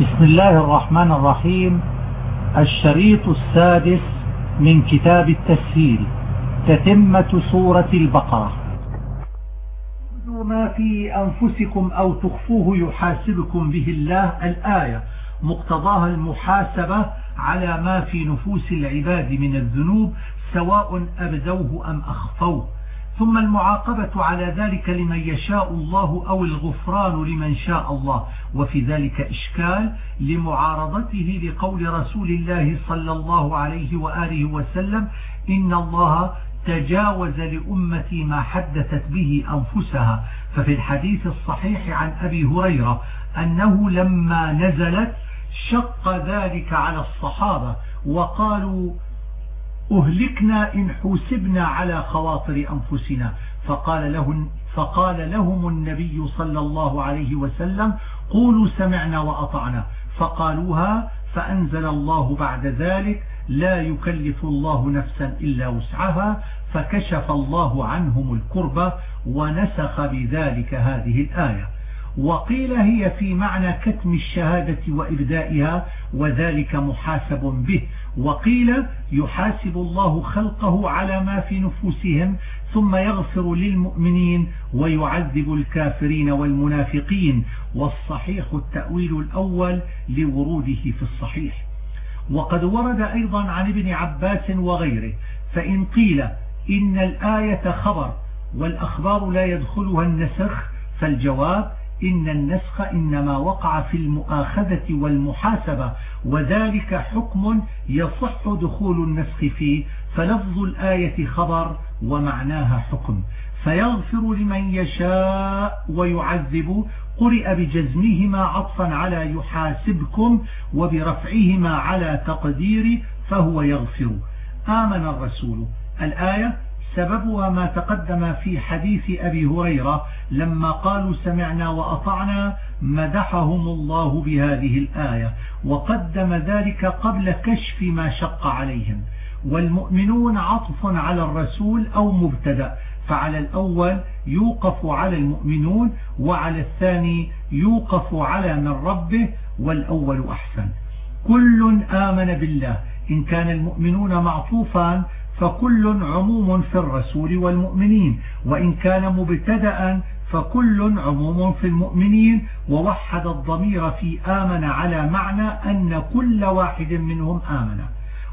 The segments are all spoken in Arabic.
بسم الله الرحمن الرحيم. الشريط السادس من كتاب التسهيل تتمة سورة البقرة. ما في أنفسكم أو تخفوه يحاسبكم به الله. الآية مقتضاها المحاسبة على ما في نفوس العباد من الذنوب سواء أبدوه أم أخفوه. ثم المعاقبة على ذلك لمن يشاء الله أو الغفران لمن شاء الله. وفي ذلك إشكال لمعارضته لقول رسول الله صلى الله عليه وآله وسلم إن الله تجاوز لأمتي ما حدثت به أنفسها. ففي الحديث الصحيح عن أبي هريرة أنه لما نزلت شق ذلك على الصحابة وقالوا أهلكنا إن حوسبنا على خواطر أنفسنا. فقال, له فقال لهم النبي صلى الله عليه وسلم قولوا سمعنا وأطعنا. فقالوها فأنزل الله بعد ذلك لا يكلف الله نفسا إلا وسعها فكشف الله عنهم الكربة ونسخ بذلك هذه الآية. وقيل هي في معنى كتم الشهادة وإبدائها وذلك محاسب به. وقيل يحاسب الله خلقه على ما في نفوسهم ثم يغفر للمؤمنين ويعذب الكافرين والمنافقين والصحيح التأويل الأول لوروده في الصحيح. وقد ورد أيضا عن ابن عباس وغيره فإن قيل إن الآية خبر والأخبار لا يدخلها النسخ فالجواب إن النسخ إنما وقع في المؤاخذة والمحاسبة وذلك حكم يصح دخول النسخ فيه فلفظ الآية خبر ومعناها حكم. فيغفر لمن يشاء ويعذب قرئ بجزمهما عطفا على يحاسبكم وبرفعهما على تقدير فهو يغفر. آمن الرسول. الآية سببها ما تقدم في حديث أبي هريرة لما قالوا سمعنا وأطعنا مدحهم الله بهذه الآية وقدم ذلك قبل كشف ما شق عليهم. والمؤمنون عطف على الرسول أو مبتدأ فعلى الأول يوقف على المؤمنون وعلى الثاني يوقف على من ربه والأول أحسن. كل آمن بالله. إن كان المؤمنون معطوفا فكل عموم في الرسول والمؤمنين وإن كان مبتدأ فكل عموم في المؤمنين ووحد الضمير في آمن على معنى أن كل واحد منهم آمن.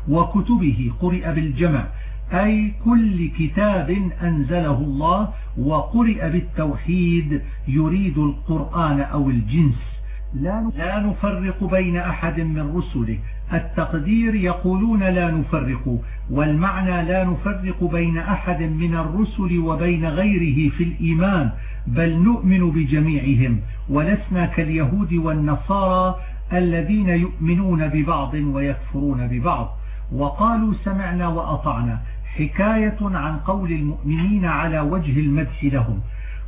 وكتبه قرئ بالجمع أي كل كتاب أنزله الله وقرئ بالتوحيد يريد القرآن أو الجنس. لا نفرق بين أحد من رسله التقدير يقولون لا نفرق والمعنى لا نفرق بين أحد من الرسل وبين غيره في الإيمان بل نؤمن بجميعهم. ولسنا كاليهود والنصارى الذين يؤمنون ببعض ويكفرون ببعض. وقالوا سمعنا وأطعنا. حكاية عن قول المؤمنين على وجه المدح لهم.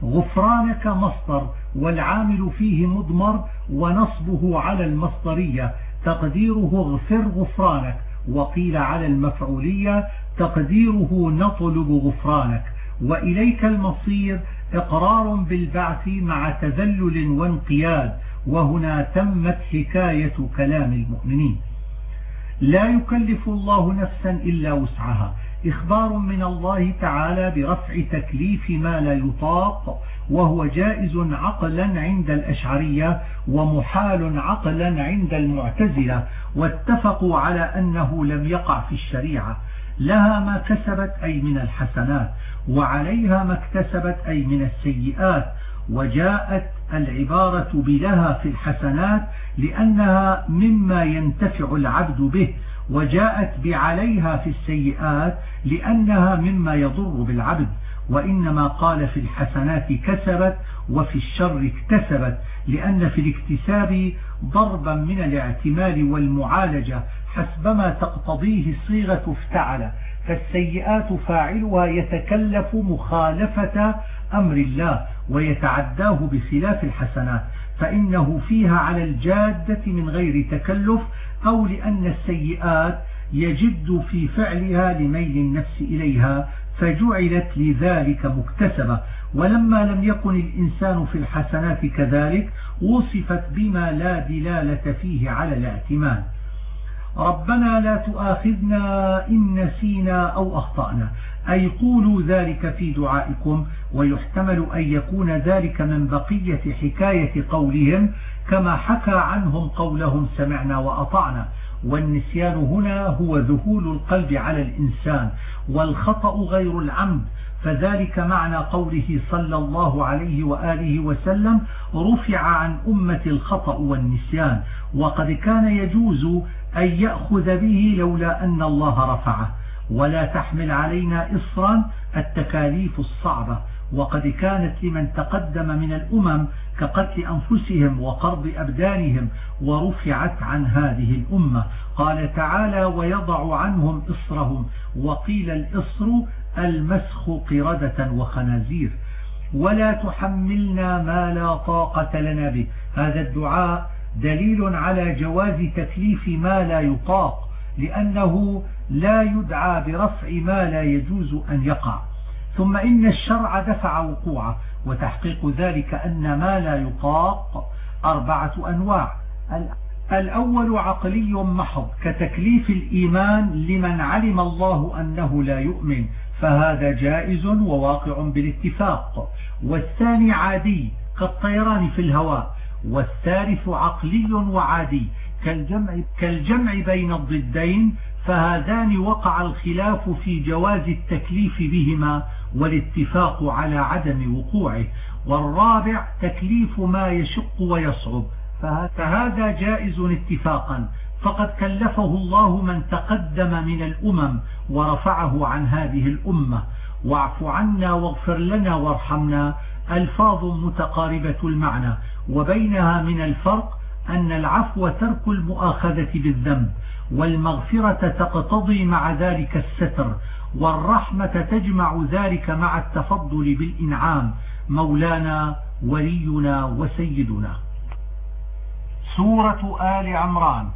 غفرانك مصدر والعامل فيه مضمر ونصبه على المصدرية. تقديره اغفر غفرانك. وقيل على المفعولية تقديره نطلب غفرانك. وإليك المصير إقرار بالبعث مع تذلل وانقياد. وهنا تمت حكاية كلام المؤمنين. لا يكلف الله نفسا إلا وسعها. إخبار من الله تعالى برفع تكليف ما لا يطاق وهو جائز عقلا عند الأشعرية ومحال عقلا عند المعتزلة واتفقوا على أنه لم يقع في الشريعة. لها ما كسبت أي من الحسنات وعليها ما اكتسبت أي من السيئات وجاءت العبارة بلها في الحسنات لأنها مما ينتفع العبد به وجاءت بعليها في السيئات لأنها مما يضر بالعبد وإنما قال في الحسنات كسبت وفي الشر اكتسبت لأن في الاكتساب ضربا من الاعتمال والمعالجة حسبما تقتضيه صيغة افتعل فالسيئات فاعلها يتكلف مخالفة أمر الله ويتعداه بخلاف الحسنات فإنه فيها على الجادة من غير تكلف أو لأن السيئات يجد في فعلها لميل النفس إليها فجعلت لذلك مكتسبة. ولما لم يكن الإنسان في الحسنات كذلك وصفت بما لا دلالة فيه على الاعتماد. ربنا لا تؤاخذنا إن نسينا أو أخطأنا. أي قولوا ذلك في دعائكم ويحتمل أن يكون ذلك من بقية حكاية قولهم. كما حكى عنهم قولهم سمعنا وأطعنا والنسيان هنا هو ذهول القلب على الإنسان والخطأ غير العمد. فذلك معنى قوله صلى الله عليه وآله وسلم رفع عن أمة الخطأ والنسيان. وقد كان يجوز أن يأخذ به لولا أن الله رفعه. ولا تحمل علينا إصرا التكاليف الصعبة. وقد كانت لمن تقدم من الأمم كقتل أنفسهم وقرض أبدانهم ورفعت عن هذه الأمة. قال تعالى ويضع عنهم إصرهم. وقيل الإصر المسخ قردة وخنازير. ولا تحملنا ما لا طاقة لنا به. هذا الدعاء دليل على جواز تكليف ما لا يطاق لأنه لا يدعى برفع ما لا يجوز أن يقع. ثم إن الشرع دفع وقوعه. وتحقيق ذلك أن ما لا يطاق أربعة أنواع. الأول عقلي محض كتكليف الإيمان لمن علم الله أنه لا يؤمن فهذا جائز وواقع بالاتفاق. والثاني عادي كالطيران في الهواء. والثالث عقلي وعادي كالجمع, كالجمع بين الضدين فهذان وقع الخلاف في جواز التكليف بهما والاتفاق على عدم وقوعه والرابع تكليف ما يشق ويصعب. فهذا جائز اتفاقا. فقد كلفه الله من تقدم من الأمم ورفعه عن هذه الأمة. واعف عنا واغفر لنا وارحمنا. ألفاظ متقاربة المعنى. وبينها من الفرق أن العفو ترك المؤاخذة بالذنب والمغفرة تقتضي مع ذلك الستر. والرحمة تجمع ذلك مع التفضل بالإنعام مولانا ولينا وسيدنا. سورة آل عمران.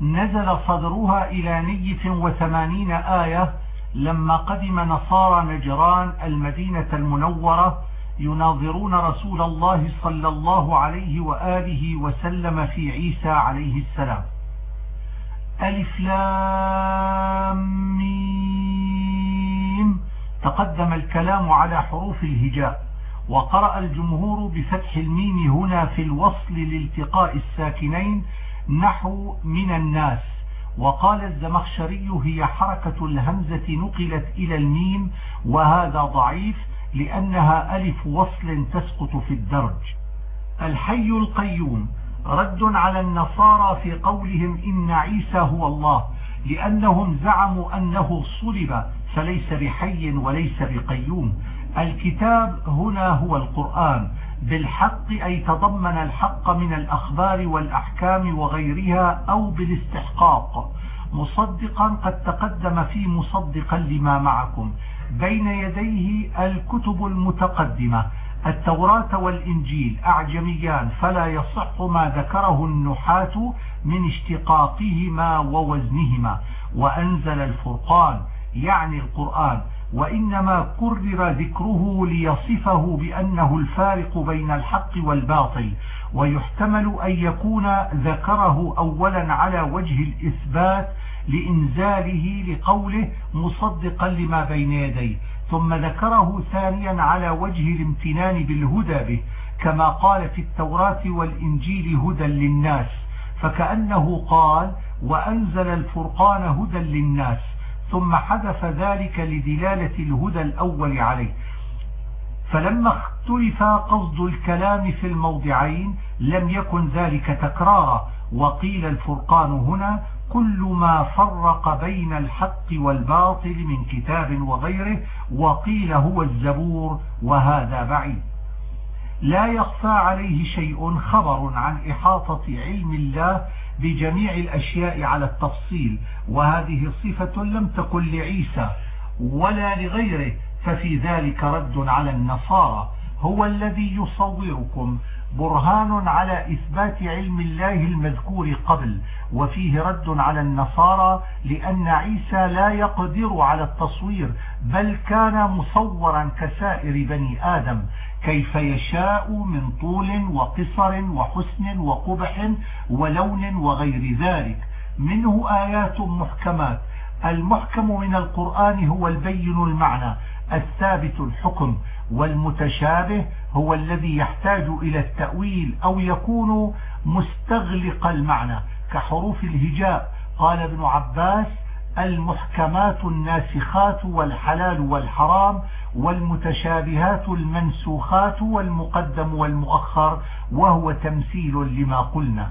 نزل صدرها إلى نية وثمانين آية لما قدم نصارى نجران المدينة المنورة يناظرون رسول الله صلى الله عليه وآله وسلم في عيسى عليه السلام. ألف لام ميم. تقدم الكلام على حروف الهجاء وقرأ الجمهور بفتح الميم هنا في الوصل لالتقاء الساكنين نحو من الناس. وقال الزمخشري هي حركة الهمزة نقلت إلى الميم وهذا ضعيف لأنها ألف وصل تسقط في الدرج. الحي القيوم رد على النصارى في قولهم إن عيسى هو الله لأنهم زعموا أنه صلب فليس بحي وليس بقيوم. الكتاب هنا هو القرآن. بالحق أي تضمن الحق من الأخبار والأحكام وغيرها أو بالاستحقاق. مصدقا قد تقدم في مصدقا لما معكم. بين يديه الكتب المتقدمة. التوراة والإنجيل أعجميان فلا يصح ما ذكره النحاة من اشتقاقهما ووزنهما. وأنزل الفرقان يعني القرآن وإنما كرر ذكره ليصفه بأنه الفارق بين الحق والباطل. ويحتمل أن يكون ذكره أولا على وجه الإثبات لإنزاله لقوله مصدقا لما بين يديه ثم ذكره ثانيا على وجه الامتنان بالهدى به كما قال في التوراة والإنجيل هدى للناس فكأنه قال وأنزل الفرقان هدى للناس ثم حذف ذلك لدلالة الهدى الأول عليه. فلما اختلف قصد الكلام في الموضعين لم يكن ذلك تكرارا وقيل الفرقان هنا كل ما فرق بين الحق والباطل من كتاب وغيره وقيل هو الزبور وهذا بعيد. لا يخفى عليه شيء خبر عن إحاطة علم الله بجميع الأشياء على التفصيل وهذه صفة لم تكن لعيسى ولا لغيره ففي ذلك رد على النصارى هو الذي يصوركم برهان على إثبات علم الله المذكور قبل وفيه رد على النصارى لأن عيسى لا يقدر على التصوير بل كان مصورا كسائر بني آدم كيف يشاء من طول وقصر وحسن وقبح ولون وغير ذلك. منه آيات محكمات. المحكم من القرآن هو البين المعنى الثابت الحكم. والمتشابه هو الذي يحتاج إلى التأويل أو يكون مستغلق المعنى كحروف الهجاء. قال ابن عباس المحكمات الناسخات والحلال والحرام والمتشابهات المنسوخات والمقدم والمؤخر وهو تمثيل لما قلنا.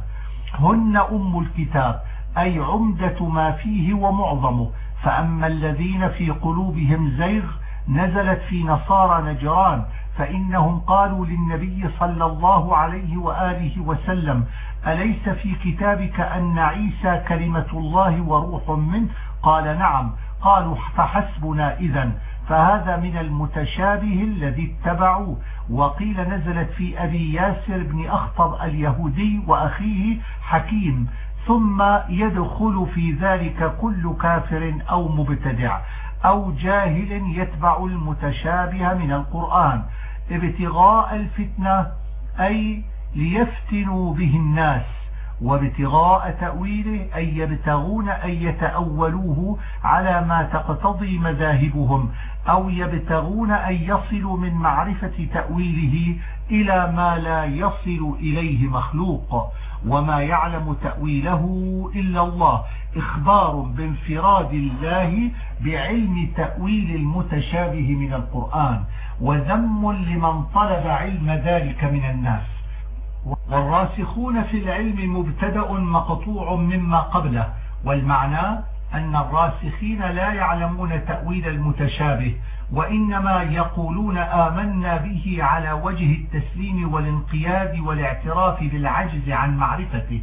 هن أم الكتاب أي عمدة ما فيه ومعظمه. فأما الذين في قلوبهم زيغ نزلت في نصارى نجران فإنهم قالوا للنبي صلى الله عليه وآله وسلم أليس في كتابك أن عيسى كلمة الله وروح منه؟ قال نعم. قالوا فحسبنا إذا فهذا من المتشابه الذي اتبعوه. وقيل نزلت في أبي ياسر بن أخطب اليهودي وأخيه حكيم ثم يدخل في ذلك كل كافر أو مبتدع. أو جاهل يتبع المتشابه من القرآن. ابتغاء الفتنة أي ليفتنوا به الناس. وابتغاء تأويله أي يبتغون أن يتأولوه على ما تقتضي مذاهبهم. أو يبتغون أن يصلوا من معرفة تأويله إلى ما لا يصل إليه مخلوق. وما يعلم تأويله إلا الله. إخبار بانفراد الله بعلم تأويل المتشابه من القرآن وذم لمن طلب علم ذلك من الناس. والراسخون في العلم مبتدأ مقطوع مما قبله والمعنى أن الراسخين لا يعلمون تأويل المتشابه وإنما يقولون آمنا به على وجه التسليم والانقياد والاعتراف بالعجز عن معرفته.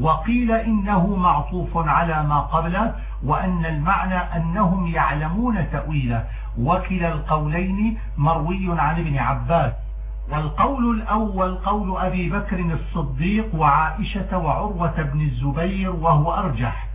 وقيل إنه معطوف على ما قبله وأن المعنى أنهم يعلمون تأويله. وكلا القولين مروي عن ابن عباس. والقول الأول قول أبي بكر الصديق وعائشة وعروة بن الزبير وهو أرجح.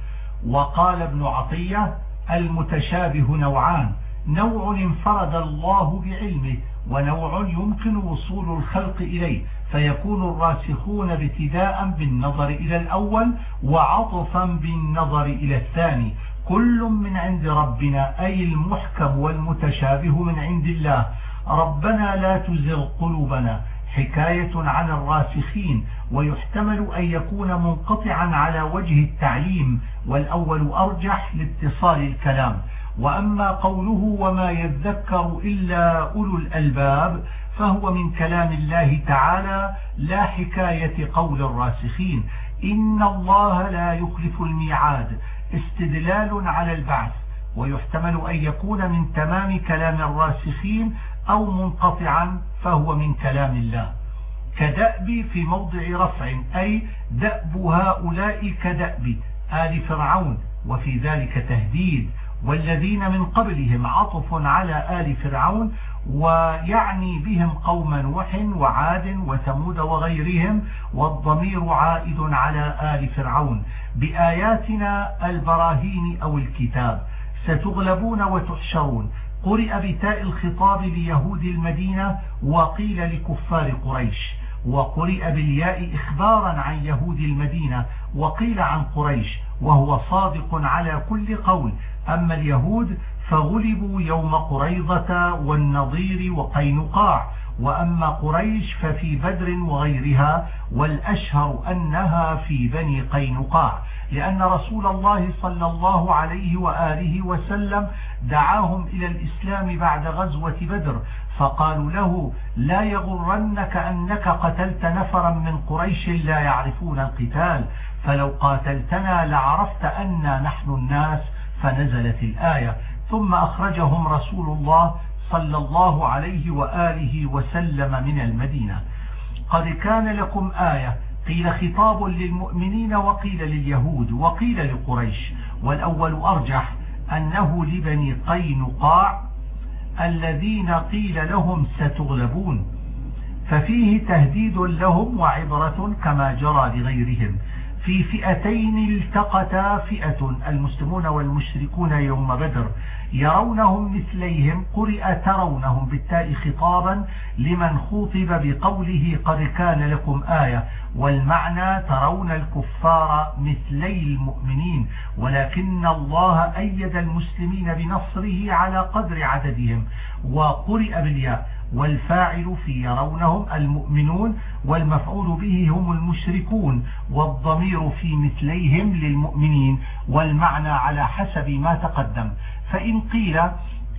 وقال ابن عطية المتشابه نوعان. نوع انفرد الله بعلمه ونوع يمكن وصول الخلق إليه. فيكون الراسخون ابتداء بالنظر إلى الأول وعطفا بالنظر إلى الثاني. كل من عند ربنا أي المحكم والمتشابه من عند الله. ربنا لا تزغ قلوبنا. حكاية عن الراسخين ويحتمل أن يكون منقطعا على وجه التعليم والأول أرجح لاتصال الكلام. وأما قوله وما يذكر إلا أولو الألباب فهو من كلام الله تعالى لا حكاية قول الراسخين. إن الله لا يخلف الميعاد استدلال على البعث. ويحتمل أن يكون من تمام كلام الراسخين أو منقطعا فهو من كلام الله. كدأب في موضع رفع أي دأب هؤلاء كدأب آل فرعون وفي ذلك تهديد والذين من قبلهم عطف على آل فرعون ويعني بهم قوم نوح وعاد وثمود وغيرهم والضمير عائد على آل فرعون. بآياتنا البراهين أو الكتاب ستغلبون وتحشرون. قرئ بتاء الخطاب ليهود المدينة وقيل لكفار قريش وقرئ بالياء إخبارا عن يهود المدينة وقيل عن قريش وهو صادق على كل قول. أما اليهود فغلبوا يوم قريضة والنظير وقينقاع وأما قريش ففي بدر وغيرها والأشهر أنها في بني قينقاع. لأن رسول الله صلى الله عليه وآله وسلم دعاهم إلى الإسلام بعد غزوة بدر فقالوا له لا يغرنك أنك قتلت نفرا من قريش لا يعرفون القتال فلو قاتلتنا لعرفت أنا نحن الناس فنزلت الآية. ثم أخرجهم رسول الله صلى الله عليه وآله وسلم من المدينة. قد كان لكم آية قيل خطاب للمؤمنين وقيل لليهود وقيل لقريش. والأول أرجح أنه لبني قينقاع الذين قيل لهم ستغلبون. ففيه تهديد لهم وعبرة كما جرى لغيرهم. في فئتين التقتا فئة المسلمون والمشركون يوم بدر يرونهم مثليهم قرئ ترونهم بالتاء خطابا لمن خوطب بقوله قد كان لكم آية. والمعنى ترون الكفار مثلي المؤمنين ولكن الله أيد المسلمين بنصره على قدر عددهم. وقرئ بالياء والفاعل في يرونهم المؤمنون والمفعول به هم المشركون والضمير في مثليهم للمؤمنين. والمعنى على حسب ما تقدم. فإن قيل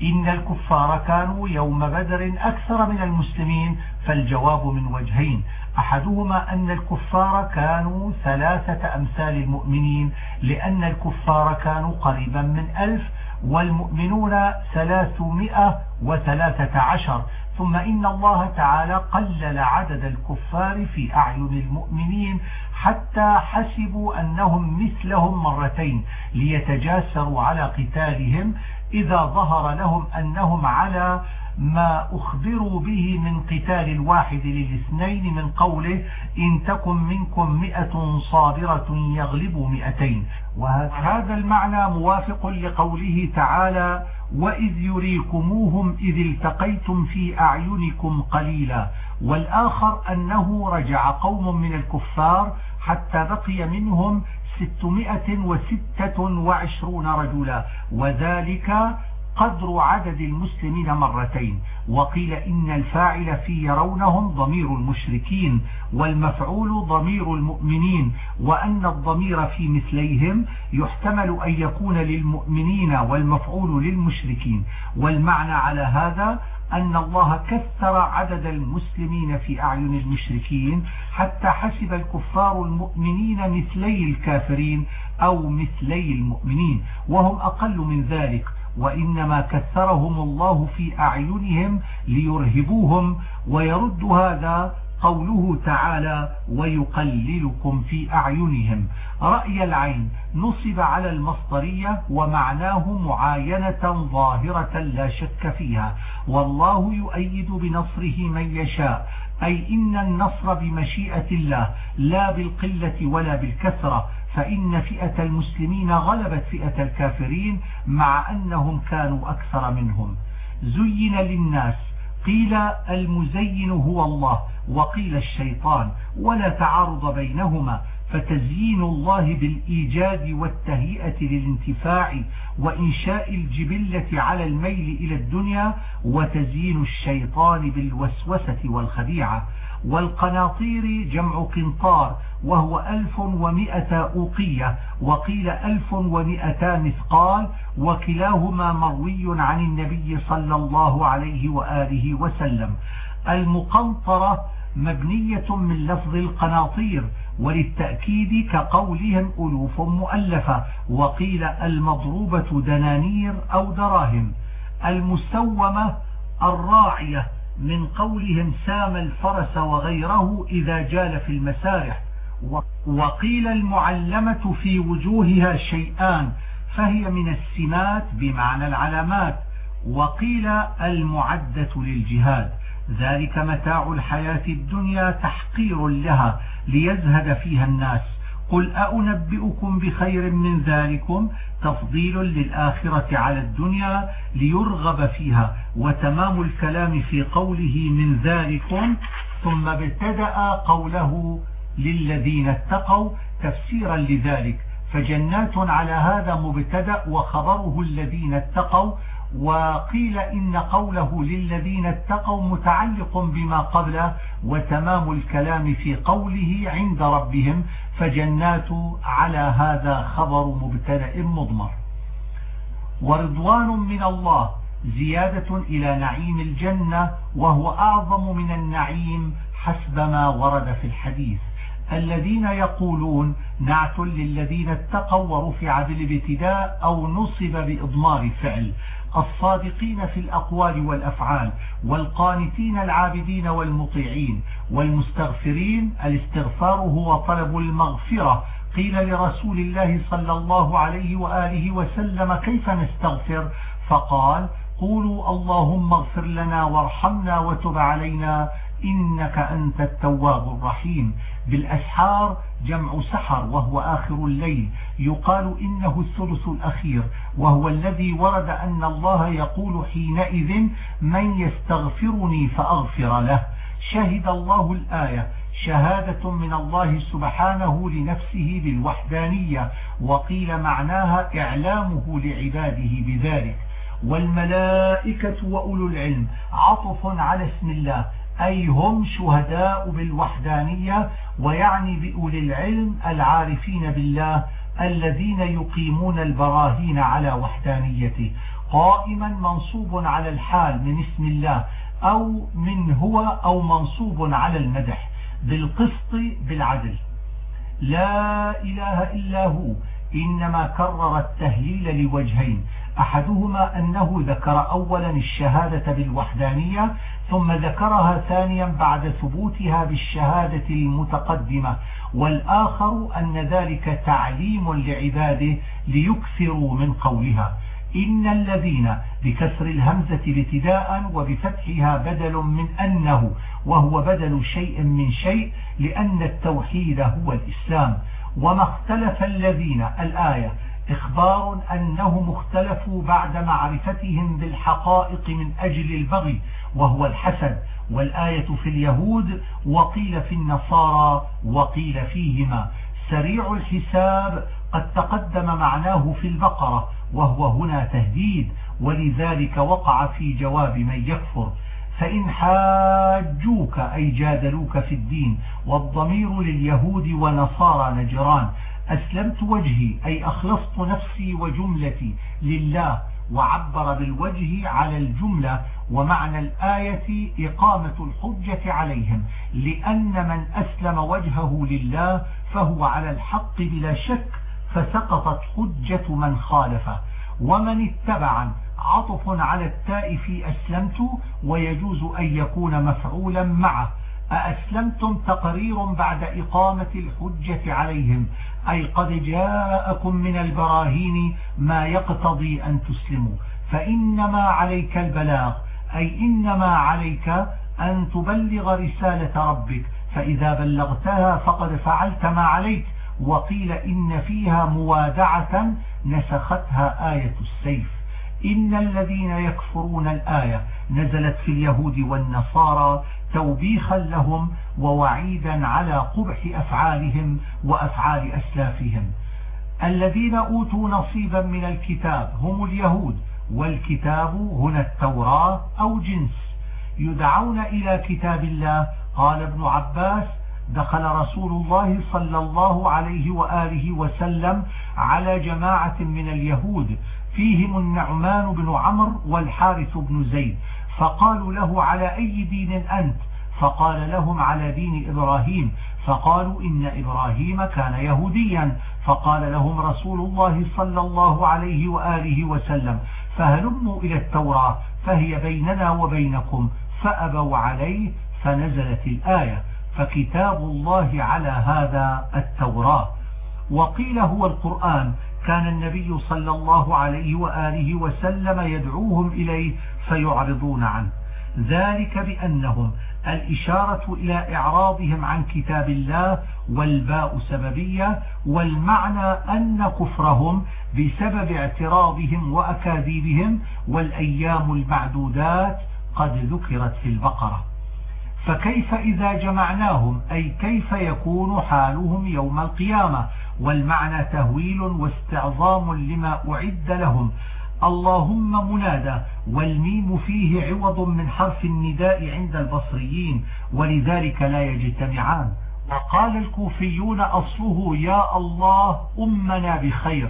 إن الكفار كانوا يوم بدر أكثر من المسلمين فالجواب من وجهين. أحدهما أن الكفار كانوا ثلاثة أمثال المؤمنين لأن الكفار كانوا قريبا من ألف والمؤمنون ثلاثمائة وثلاثة عشر. ثم إن الله تعالى قلل عدد الكفار في أعين المؤمنين حتى حسبوا أنهم مثلهم مرتين ليتجاسروا على قتالهم إذا ظهر لهم أنهم على ما أخبروا به من قتال الواحد للاثنين من قوله إن تكن منكم مئة صابرة يغلبوا مئتين. وهذا المعنى موافق لقوله تعالى وإذ يريكموهم إذ التقيتم في أعينكم قليلا. والآخر أنه رجع قوم من الكفار حتى بقي منهم ستمائة وستة وعشرون رجلا وذلك قدر عدد المسلمين مرتين. وقيل إن الفاعل في يرونهم ضمير المشركين والمفعول ضمير المؤمنين وأن الضمير في مثليهم يحتمل أن يكون للمؤمنين والمفعول للمشركين. والمعنى على هذا أن الله كثر عدد المسلمين في أعين المشركين حتى حسب الكفار المؤمنين مثلي الكافرين أو مثلي المؤمنين وهم أقل من ذلك وإنما كثرهم الله في أعينهم ليرهبوهم ويرد هذا قوله تعالى ويقللكم في أعينهم. رأي العين نصب على المصدرية ومعناه معاينة ظاهرة لا شك فيها. والله يؤيد بنصره من يشاء أي إن النصر بمشيئة الله لا بالقلة ولا بالكثرة فإن فئة المسلمين غلبت فئة الكافرين مع أنهم كانوا أكثر منهم. زين للناس قيل المزين هو الله وقيل الشيطان ولا تعارض بينهما فتزيين الله بالإيجاد والتهيئة للانتفاع وإنشاء الجبلة على الميل إلى الدنيا وتزيين الشيطان بالوسوسة والخديعة. والقناطير جمع قنطار وهو ألف ومئة أوقية وقيل ألف ومئتا مثقال وكلاهما مروي عن النبي صلى الله عليه وآله وسلم. المقنطرة مبنية من لفظ القناطير وللتأكيد كقولهم ألوف مؤلفة وقيل المضروبة دنانير أو دراهم. المسومة الراعية من قولهم سام الفرس وغيره إذا جال في المسارح وقيل المعلمة في وجوهها شيئان فهي من السمات بمعنى العلامات وقيل المعدة للجهاد. ذلك متاع الحياة الدنيا تحقير لها ليزهد فيها الناس. قل أنبئكم بخير من ذلكم تفضيل للآخرة على الدنيا ليرغب فيها وتمام الكلام في قوله من ذلكم ثم ابتدأ قوله للذين اتقوا تفسيرا لذلك فجنات على هذا مبتدأ وخبره الذين اتقوا وقيل إن قوله للذين اتقوا متعلق بما قبله وتمام الكلام في قوله عند ربهم فجنات على هذا خبر مبتدأ مضمر. ورضوان من الله زيادة إلى نعيم الجنة وهو أعظم من النعيم حسب ما ورد في الحديث. الذين يقولون نعت للذين اتقوا ورفع بالابتداء أو نصب بإضمار فعل. الصادقين في الأقوال والأفعال والقانتين العابدين والمطيعين والمستغفرين الاستغفار هو طلب المغفرة. قيل لرسول الله صلى الله عليه وآله وسلم كيف نستغفر؟ فقال قولوا اللهم اغفر لنا وارحمنا وتب علينا إنك أنت التواب الرحيم. بالأسحار جمع سحر وهو آخر الليل. يقال إنه الثلث الأخير وهو الذي ورد أن الله يقول حينئذ من يستغفرني فأغفر له. شهد الله الآية شهادة من الله سبحانه لنفسه بالوحدانية وقيل معناها إعلامه لعباده بذلك. والملائكة وأولو العلم عطف على اسم الله. أي هم شهداء بالوحدانية ويعني بأولي العلم العارفين بالله الذين يقيمون البراهين على وحدانيته. قائما منصوب على الحال من اسم الله أو من هو أو منصوب على المدح بالقسط بالعدل. لا إله إلا هو إنما كرر التهليل لوجهين. أحدهما أنه ذكر أولا الشهادة بالوحدانية ثم ذكرها ثانيا بعد ثبوتها بالشهادة المتقدمة والآخر أن ذلك تعليم لعباده ليكثروا من قولها. إن الذين بكسر الهمزة ابتداء وبفتحها بدل من أنه وهو بدل شيء من شيء لأن التوحيد هو الإسلام. وما اختلف الذين الآية إخبار أنهم اختلفوا بعد معرفتهم بالحقائق من أجل البغي وهو الحسد والآية في اليهود وقيل في النصارى وقيل فيهما. سريع الحساب قد تقدم معناه في البقرة وهو هنا تهديد ولذلك وقع في جواب من يكفر. فإن حاجوك أي جادلوك في الدين والضمير لليهود ونصارى نجران. أسلمت وجهي أي أخلصت نفسي وجملتي لله وعبر بالوجه على الجملة ومعنى الآية إقامة الحجة عليهم. لأن من أسلم وجهه لله فهو على الحق بلا شك فسقطت حجة من خالفه. ومن اتبع عطف على التاء في أسلمت ويجوز أن يكون مفعولا معه. أأسلمتم تقرير بعد إقامة الحجة عليهم؟ أي قد جاءكم من البراهين ما يقتضي أن تسلموا. فإنما عليك البلاغ أي إنما عليك أن تبلغ رسالة ربك. فإذا بلغتها فقد فعلت ما عليك. وقيل إن فيها موادعة نسختها آية السيف. إن الذين يكفرون الآية نزلت في اليهود والنصارى توبيخا لهم ووعيدا على قبح أفعالهم وأفعال أسلافهم. الذين أوتوا نصيبا من الكتاب هم اليهود والكتاب هنا التوراة أو جنس. يدعون إلى كتاب الله. قال ابن عباس دخل رسول الله صلى الله عليه وآله وسلم على جماعة من اليهود فيهم النعمان بن عمرو والحارث بن زيد. فقالوا له على أي دين أنت؟ فقال لهم على دين إبراهيم. فقالوا إن إبراهيم كان يهوديا. فقال لهم رسول الله صلى الله عليه وآله وسلم فهلموا إلى التوراة فهي بيننا وبينكم فأبوا عليه فنزلت الآية فكتاب الله على هذا التوراة. وقيل هو القرآن كان النبي صلى الله عليه وآله وسلم يدعوهم إليه فيعرضون عنه. ذلك بأنهم الإشارة إلى إعراضهم عن كتاب الله والباء سببية والمعنى أن كفرهم بسبب اعتراضهم وأكاذيبهم والأيام المعدودات قد ذكرت في البقرة. فكيف إذا جمعناهم؟ أي كيف يكون حالهم يوم القيامة؟ والمعنى تهويل واستعظام لما أعد لهم. اللهم منادى والميم فيه عوض من حرف النداء عند البصريين ولذلك لا يجتمعان. وقال الكوفيون أصله يا الله أمنا بخير.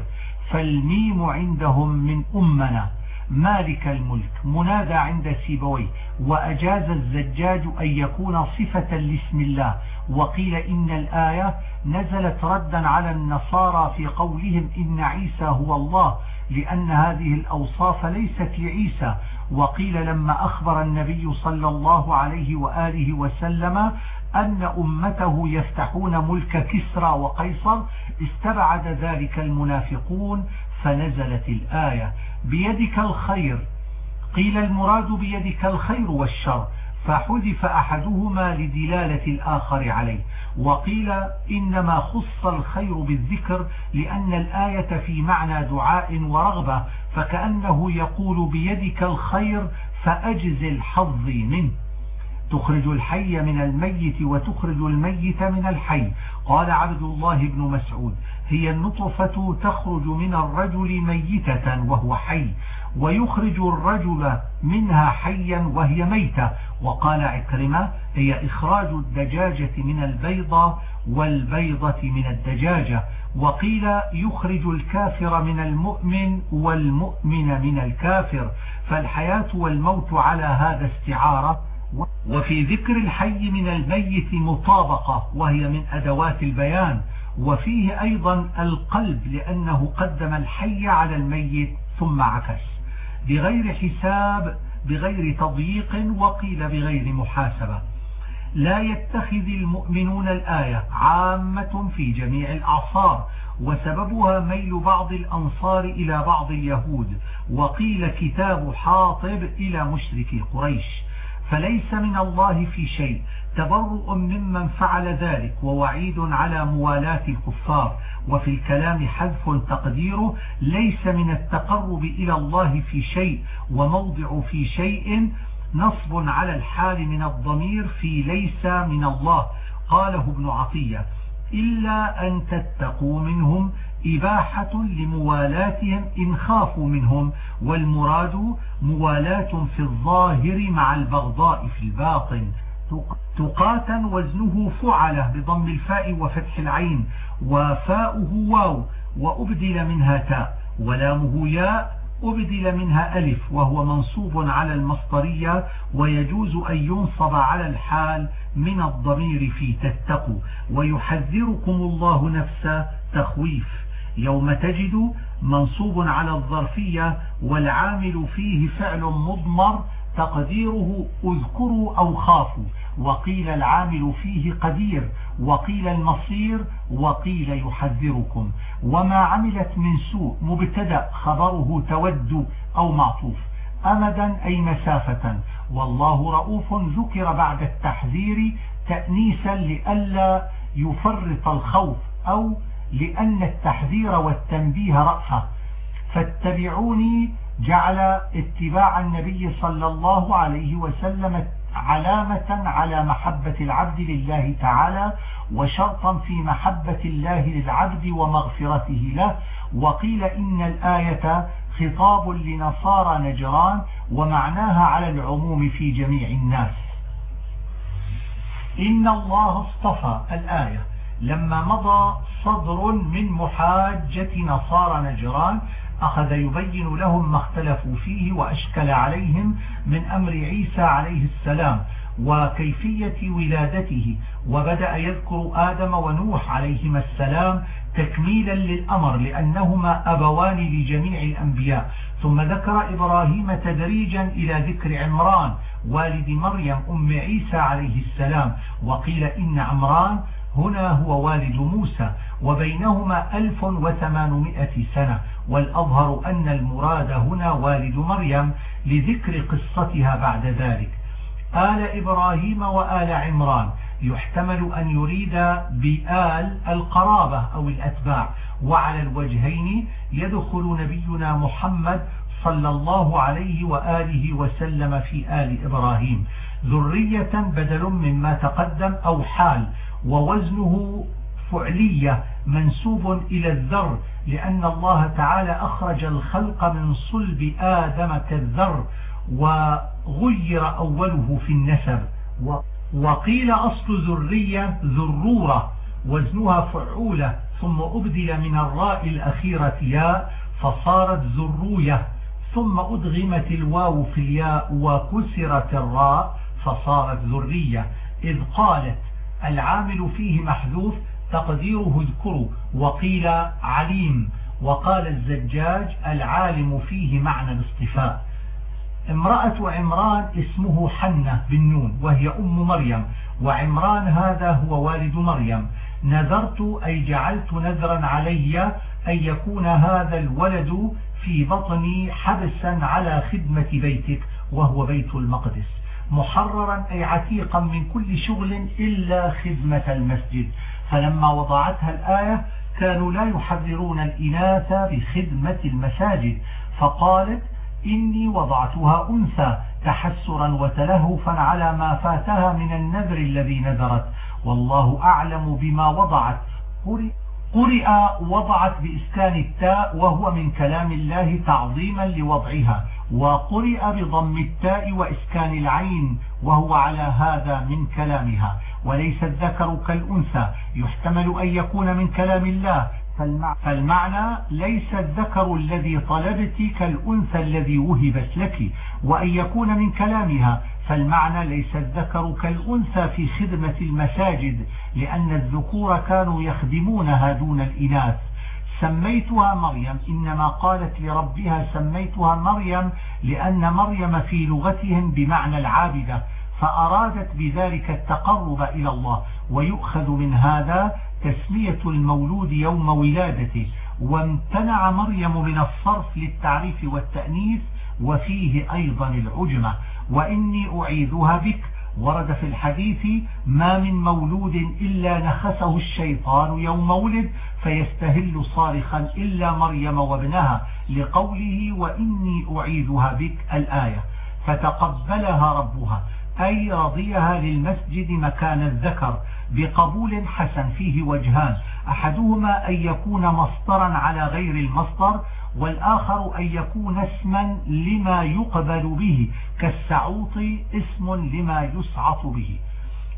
فالميم عندهم من أمنا. مالك الملك منادى عند سيبوي وأجاز الزجاج أن يكون صفة لاسم الله وقيل إن الآية نزلت ردا على النصارى في قولهم إن عيسى هو الله لأن هذه الأوصاف ليست لعيسى. وقيل لما أخبر النبي صلى الله عليه وآله وسلم أن أمته يفتحون ملك كسرى وقيصر استبعد ذلك المنافقون فنزلت الآية. بيدك الخير. قيل المراد بيدك الخير والشر. فحذف أحدهما لدلالة الآخر عليه. وقيل إنما خص الخير بالذكر لأن الآية في معنى دعاء ورغبة. فكأنه يقول بيدك الخير فأجزل حظي منه. تخرج الحي من الميت وتخرج الميت من الحي. قال عبد الله بن مسعود هي النطفة تخرج من الرجل ميتة وهو حي ويخرج الرجل منها حيا وهي ميتة. وقال عكرمة هي إخراج الدجاجة من البيضة والبيضة من الدجاجة. وقيل يخرج الكافر من المؤمن والمؤمن من الكافر. فالحياة والموت على هذا استعارة. وفي ذكر الحي من الميت مطابقة وهي من أدوات البيان. وفيه أيضا القلب لأنه قدم الحي على الميت ثم عكس. بغير حساب بغير تضييق وقيل بغير محاسبة. لا يتخذ المؤمنون الآية عامة في جميع الأعصار وسببها ميل بعض الأنصار إلى بعض اليهود. وقيل كتاب حاطب إلى مشركي قريش. فليس من الله في شيء. تبرؤ ممن فعل ذلك ووعيد على موالاة الكفار. وفي الكلام حذف تقديره ليس من التقرب إلى الله في شيء وموضع في شيء نصب على الحال من الضمير في ليس من الله. قاله ابن عطية إلا أن تتقوا منهم إباحة لموالاتهم إن خافوا منهم والمراد موالاة في الظاهر مع البغضاء في الباطن. تقاتا وزنه فعلة بضم الفاء وفتح العين وفاؤه واو وأبدل منها تاء ولامه ياء أبدل منها ألف وهو منصوب على المصدرية ويجوز أن ينصب على الحال من الضمير في تتقوا. ويحذركم الله نفسه تخويف. يوم تجد منصوب على الظرفية والعامل فيه فعل مضمر تقديره اذكروا أو خافوا وقيل العامل فيه قدير وقيل المصير وقيل يحذركم. وما عملت من سوء مبتدأ خبره تود أو معطوف. أمدا أي مسافة. والله رؤوف ذكر بعد التحذير تأنيسا لئلا يفرط الخوف أو لأن التحذير والتنبيه رأفة فاتبعوني جعل اتباع النبي صلى الله عليه وسلم علامة على محبة العبد لله تعالى وشرطا في محبة الله للعبد ومغفرته له. وقيل إن الآية خطاب لنصارى نجران ومعناها على العموم في جميع الناس. إن الله اصطفى الآية. لما مضى صدر من محاجة نصارى نجران أخذ يبين لهم ما اختلفوا فيه وأشكل عليهم من أمر عيسى عليه السلام وكيفية ولادته. وبدأ يذكر آدم ونوح عليهما السلام تكميلا للأمر لأنهما أبوان لجميع الأنبياء. ثم ذكر إبراهيم تدريجا إلى ذكر عمران والد مريم أم عيسى عليه السلام وقيل إن عمران هنا هو والد موسى وبينهما ألف وثمانمائة سنة. والأظهر أن المراد هنا والد مريم لذكر قصتها بعد ذلك. آل إبراهيم وآل عمران. يحتمل أن يريد بآل القرابة أو الأتباع. وعلى الوجهين يدخل نبينا محمد صلى الله عليه وآله وسلم في آل إبراهيم. ذرية بدل مما تقدم أو حال. ووزنه فعلية منسوب إلى الذر لأن الله تعالى أخرج الخلق من صلب آدم كالذر وغير أوله في النسب. وقيل أصل ذرية ذرورة وزنها فعولة ثم أبدل من الراء الأخيرة ياء فصارت ذروية ثم أدغمت الواو في الياء وكسرت الراء فصارت ذرية. إذ قالت العامل فيه محذوف تقديره اذكروا وقيل عليم. وقال الزجاج العالم فيه معنى الاصطفاء. امرأة عمران اسمه حنة بالنون وهي أم مريم. وعمران هذا هو والد مريم. نذرت أي جعلت نذرا علي أن يكون هذا الولد في بطني حبسا على خدمة بيتك وهو بيت المقدس. محررا أي عتيقا من كل شغل إلا خدمة المسجد. فلما وضعتها الآية كانوا لا يحررون الإناث بخدمة المساجد. فقالت إني وضعتها أنثى تحسرا وتلهفا على ما فاتها من النذر الذي نذرت. والله أعلم بما وضعت. قرئ وضعت بإسكان التاء وهو من كلام الله تعظيما لوضعها. وقرئ بضم التاء وإسكان العين وهو على هذا من كلامها. وليس الذكر كالأنثى يحتمل أن يكون من كلام الله. فالمعنى ليس الذكر الذي طلبت كالأنثى الذي وهبت لك وأن يكون من كلامها. فالمعنى ليس الذكر كالأنثى في خدمة المساجد لأن الذكور كانوا يخدمونها دون الإناث. سميتها مريم. إنما قالت لربها سميتها مريم لأن مريم في لغتهم بمعنى العابدة فأرادت بذلك التقرب إلى الله ويؤخذ من هذا تسمية المولود يوم ولادته. وامتنع مريم من الصرف للتعريف والتأنيث وفيه أيضا العجمة. وإني أعيذها بك. ورد في الحديث ما من مولود إلا نخسه الشيطان يوم ولد فيستهل صارخا إلا مريم وابنها لقوله وإني أعيذها بك الآية. فتقبلها ربها أي رضيها للمسجد مكان الذكر بقبول حسن فيه وجهان. أحدهما أن يكون مصدرا على غير المصدر والآخر أن يكون اسما لما يقبل به كالسعوط اسم لما يسعط به.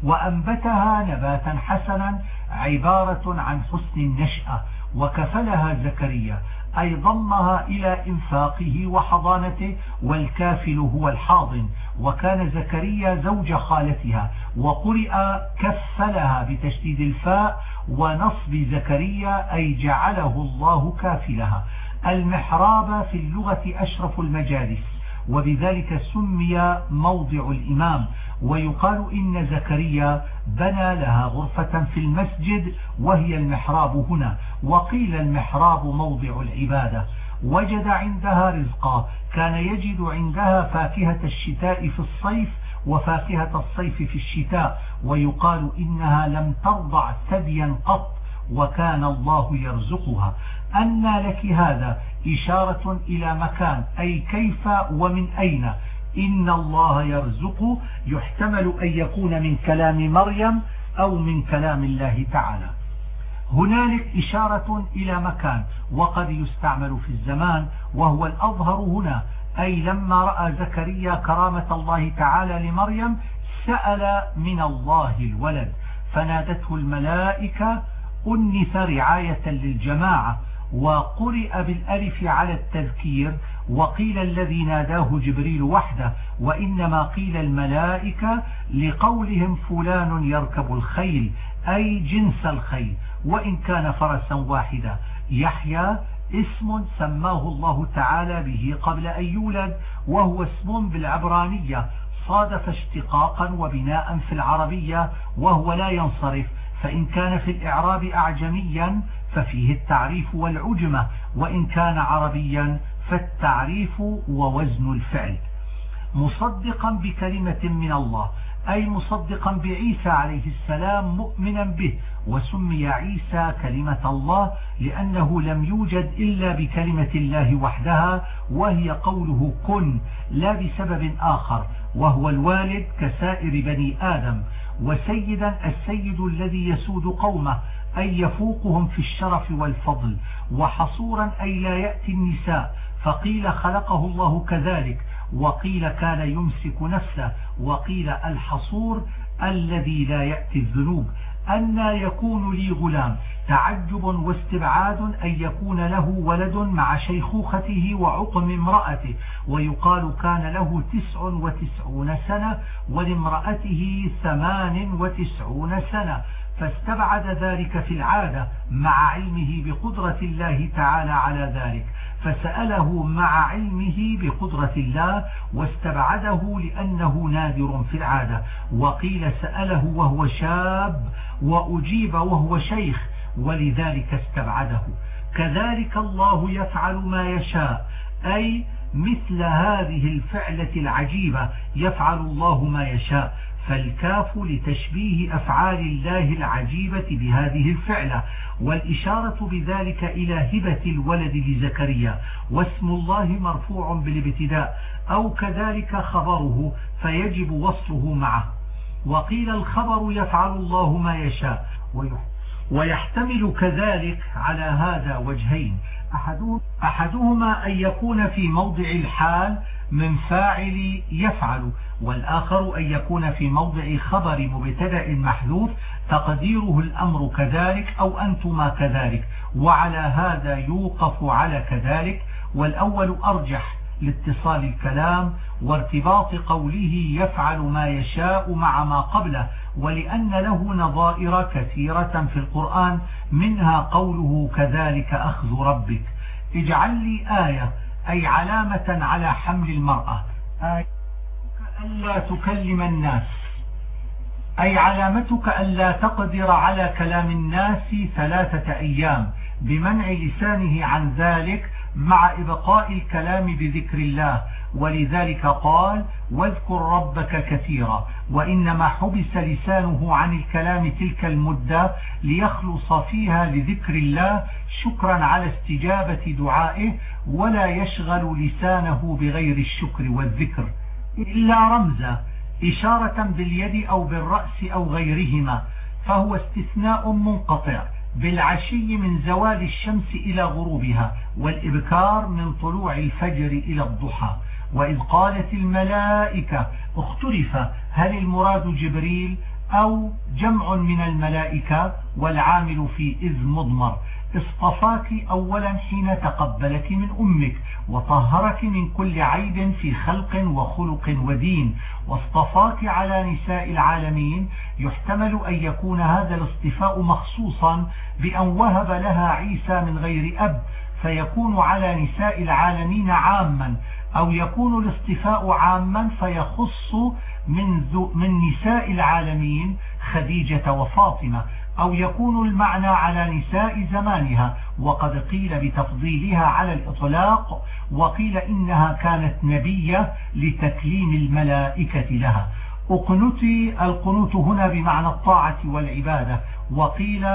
وأنبتها نباتا حسنا عبارة عن حسن النشأة وكفلها زكريا أي ضمها إلى إنفاقه وحضانته والكافل هو الحاضن. وكان زكريا زوج خالتها وقرئ كفلها بتشديد الفاء ونصب زكريا أي جعله الله كافلها. المحراب في اللغة أشرف المجالس. وبذلك سمي موضع الإمام ويقال إن زكريا بنى لها غرفة في المسجد وهي المحراب هنا وقيل المحراب موضع العبادة. وجد عندها رزقا كان يجد عندها فاكهة الشتاء في الصيف وفاكهة الصيف في الشتاء ويقال إنها لم ترضع ثديا قط وكان الله يرزقها. أن لك هذا إشارة إلى مكان أي كيف ومن أين؟ إن الله يرزق يحتمل أن يكون من كلام مريم أو من كلام الله تعالى. هنالك إشارة إلى مكان وقد يستعمل في الزمان وهو الأظهر هنا أي لما رأى زكريا كرامة الله تعالى لمريم سأل من الله الولد فنادته الملائكة أنث رعاية للجماعة. وقرئ بالألف على التذكير وقيل الذي ناداه جبريل وحده وإنما قيل الملائكة لقولهم فلان يركب الخيل أي جنس الخيل وإن كان فرسا واحدا. يحيى اسم سماه الله تعالى به قبل أن يولد وهو اسم بالعبرانية. صادف اشتقاقا وبناء في العربية وهو لا ينصرف. فإن كان في الإعراب أعجميا ففيه التعريف والعجمة وإن كان عربيا فالتعريف ووزن الفعل. مصدقا بكلمة من الله أي مصدقا بعيسى عليه السلام مؤمنا به وسمي عيسى كلمة الله لأنه لم يوجد إلا بكلمة الله وحدها وهي قوله كن لا بسبب آخر وهو الوالد كسائر بني آدم وسيدا السيد الذي يسود قومه أي يفوقهم في الشرف والفضل وحصورا أي لا يأتي النساء. فقيل خلقه الله كذلك وقيل كان يمسك نفسه وقيل الحصور الذي لا يأتي الذنوب. أن يكون لي غلام. تعجب واستبعاد أن يكون له ولد مع شيخوخته وعقم امرأته. ويقال كان له تسع وتسعون سنة ولامرأته ثمان وتسعون سنة. فاستبعد ذلك في العادة مع علمه بقدرة الله تعالى على ذلك فسأله مع علمه بقدرة الله واستبعده لأنه نادر في العادة وقيل سأله وهو شاب وأجيب وهو شيخ ولذلك استبعده. كذلك الله يفعل ما يشاء أي مثل هذه الفعلة العجيبة يفعل الله ما يشاء. فالكاف لتشبيه أفعال الله العجيبة بهذه الفعلة والإشارة بذلك إلى هبة الولد لزكريا واسم الله مرفوع بالابتداء أو كذلك خبره فيجب وصفه معه. وقيل الخبر يفعل الله ما يشاء ويحتمل كذلك على هذا وجهين أحدهما أن يكون في موضع الحال من فاعل يفعل والآخر أن يكون في موضع خبر مبتدأ محذوف تقديره الأمر كذلك أو أنتما كذلك وعلى هذا يوقف على كذلك والأول أرجح لاتصال الكلام وارتباط قوله يفعل ما يشاء مع ما قبله ولأن له نظائر كثيرة في القرآن منها قوله كذلك أخذ ربك. اجعل لي آية أي علامة على حمل المرأة. ألا تكلم الناس. أي علامتك ألا تقدر على كلام الناس ثلاثة أيام بمنع لسانه عن ذلك مع إبقاء الكلام بذكر الله. ولذلك قال واذكر ربك كثيرا. وإنما حبس لسانه عن الكلام تلك المدة ليخلص فيها لذكر الله شكرا على استجابة دعائه ولا يشغل لسانه بغير الشكر والذكر إلا رمزا إشارة باليد أو بالرأس أو غيرهما فهو استثناء منقطع. بالعشي من زوال الشمس إلى غروبها والإبكار من طلوع الفجر إلى الضحى. وإذ قالت الملائكة اختلف هل المراد جبريل أو جمع من الملائكة؟ والعامل في إذ مضمر. اصطفاك أولا حين تقبلك من أمك وطهرك من كل عيب في خلق وخلق ودين. واصطفاك على نساء العالمين يحتمل أن يكون هذا الاصطفاء مخصوصا بأن وهب لها عيسى من غير أب فيكون على نساء العالمين عاما. أو يكون الاصطفاء عاما فيخص من, من نساء العالمين خديجة وفاطمة. أو يكون المعنى على نساء زمانها وقد قيل بتفضيلها على الإطلاق وقيل إنها كانت نبية لتكليم الملائكة لها. أقنتي القنوت هنا بمعنى الطاعة والعبادة وقيل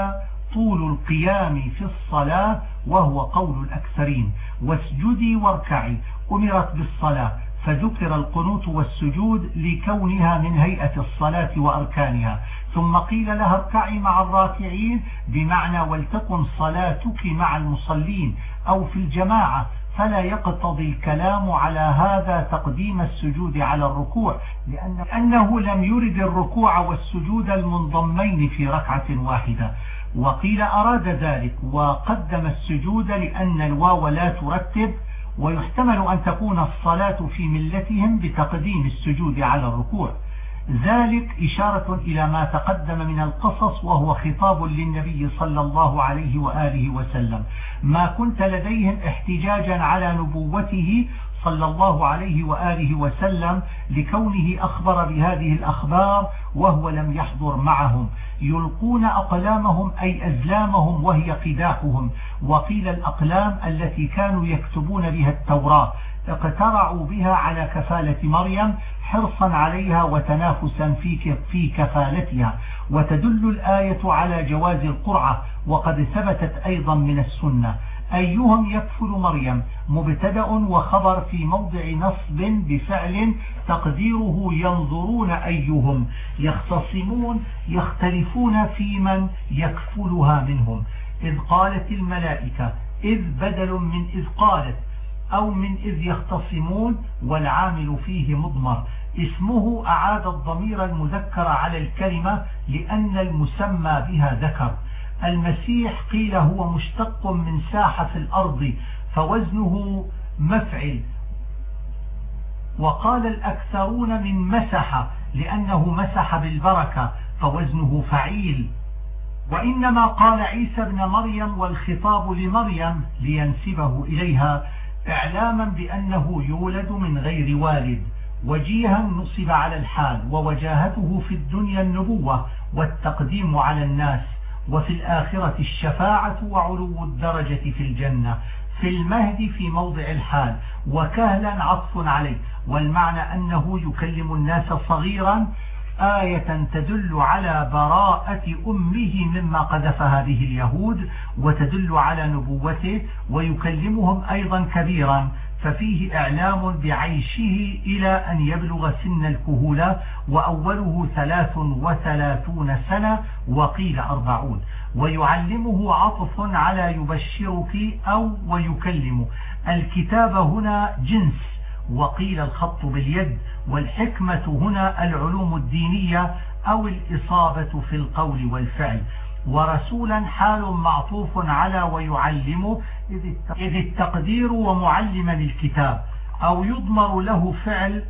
طول القيام في الصلاة وهو قول الأكثرين واسجدي واركعي أمرت بالصلاة. فذكر القنوت والسجود لكونها من هيئة الصلاة وأركانها. ثم قيل لها اركعي مع الراكعين بمعنى ولتكن صلاتك مع المصلين أو في الجماعة. فلا يقتضي الكلام على هذا تقديم السجود على الركوع لأنه لم يرد الركوع والسجود المنضمين في ركعة واحدة. وقيل أراد ذلك وقدم السجود لأن الواو لا ترتب ويحتمل أن تكون الصلاة في ملتهم بتقديم السجود على الركوع. ذلك إشارة إلى ما تقدم من القصص وهو خطاب للنبي صلى الله عليه وآله وسلم. ما كنت لديهم احتجاجا على نبوته صلى الله عليه وآله وسلم لكونه أخبر بهذه الأخبار وهو لم يحضر معهم. يلقون أقلامهم أي أزلامهم وهي قداحهم. وقيل الأقلام التي كانوا يكتبون بها التوراة. اقترعوا بها على كفالة مريم حرصا عليها وتنافسا في كفالتها. وتدل الآية على جواز القرعة. وقد ثبتت أيضا من السنة. أيهم يكفل مريم؟ مبتدأ وخبر في موضع نصب بفعل تقديره ينظرون أيهم. يختصمون يختلفون في من يكفلها منهم. إذ قالت الملائكة إذ بدل من إذ قالت أو من إذ يختصمون والعامل فيه مضمر. اسمه أعاد الضمير المذكر على الكلمة لأن المسمى بها ذكر. المسيح قيل هو مشتق من ساحة في الأرض فوزنه مفعل. وقال الأكثرون من مسح لأنه مسح بالبركة فوزنه فعيل. وإنما قال عيسى ابن مريم والخطاب لمريم لينسبه إليها إعلاما بأنه يولد من غير والد. وجيها نصب على الحال ووجاهته في الدنيا النبوة والتقديم على الناس. وفي الآخرة الشفاعة وعلو الدرجة في الجنة في المهد في موضع الحال وكهلا عطف عليه. والمعنى أنه يكلم الناس صغيرا آية تدل على براءة أمه مما قذفها به اليهود وتدل على نبوته ويكلمهم أيضا كبيرا. ففيه إعلام بعيشه إلى أن يبلغ سن الكهولة وأوله ثلاث وثلاثون سنة وقيل أربعون. ويعلمه عطف على يبشرك أو ويكلم. الكتاب هنا جنس وقيل الخط باليد. والحكمة هنا العلوم الدينية أو الإصابة في القول والفعل. ورسولا حال معطوف على ويعلمه إذ التقدير ومعلما الكتاب أو يضمر له فعل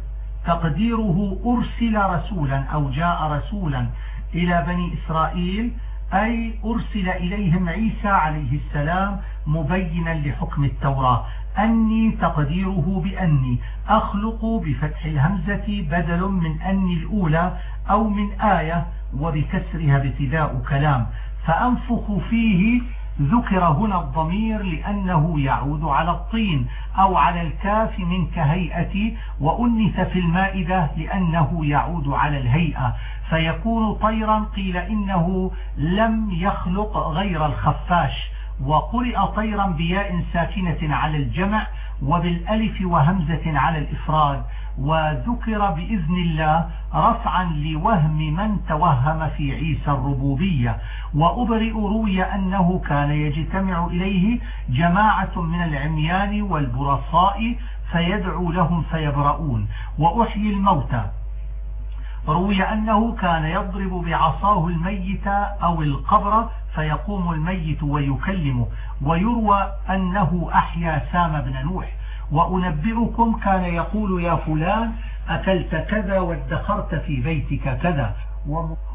تقديره أرسل رسولا أو جاء رسولا إلى بني إسرائيل أي أرسل إليهم عيسى عليه السلام مبينا لحكم التوراة. أني تقديره بأني أخلق بفتح الهمزة بدل من أني الأولى أو من آية وبكسرها ابتداء كلام. فأنفخ فيه ذكر هنا الضمير لأنه يعود على الطين أو على الكاف من كهيئة وأنث في المائدة لأنه يعود على الهيئة. فيكون طيرا قيل إنه لم يخلق غير الخفاش. وقرئ طيرا بياء ساكنة على الجمع وبالألف وهمزة على الإفراد. وذكر بإذن الله رفعا لوهم من توهم في عيسى الربوبية. وأبرئ روي أنه كان يجتمع إليه جماعة من العميان والبرصاء فيدعو لهم فيبرؤون. وأحيي الموتى. روي أنه كان يضرب بعصاه الميت أو القبر فيقوم الميت ويكلمه. ويروى أنه أحيا سام بن نوح. وأنبئكم كان يقول يا فلان أكلت كذا وادخرت في بيتك كذا.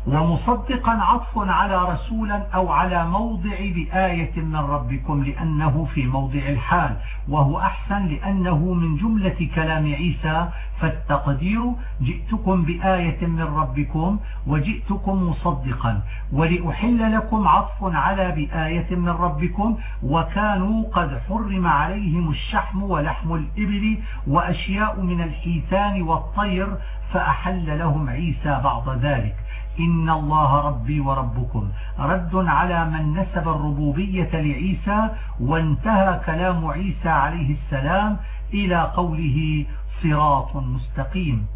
ومصدقا عطف على رسولا أو على موضع بآية من ربكم لأنه في موضع الحال وهو أحسن لأنه من جملة كلام عيسى فالتقدير جئتكم بآية من ربكم وجئتكم مصدقا ولأحل لكم عطف على بآية من ربكم وكانوا قد حرم عليهم الشحم ولحم الإبل وأشياء من الحيتان والطير فأحل لهم عيسى بعض ذلك. إن الله ربي وربكم. رد على من نسب الربوبية لعيسى وانتهى كلام عيسى عليه السلام إلى قوله صراط مستقيم.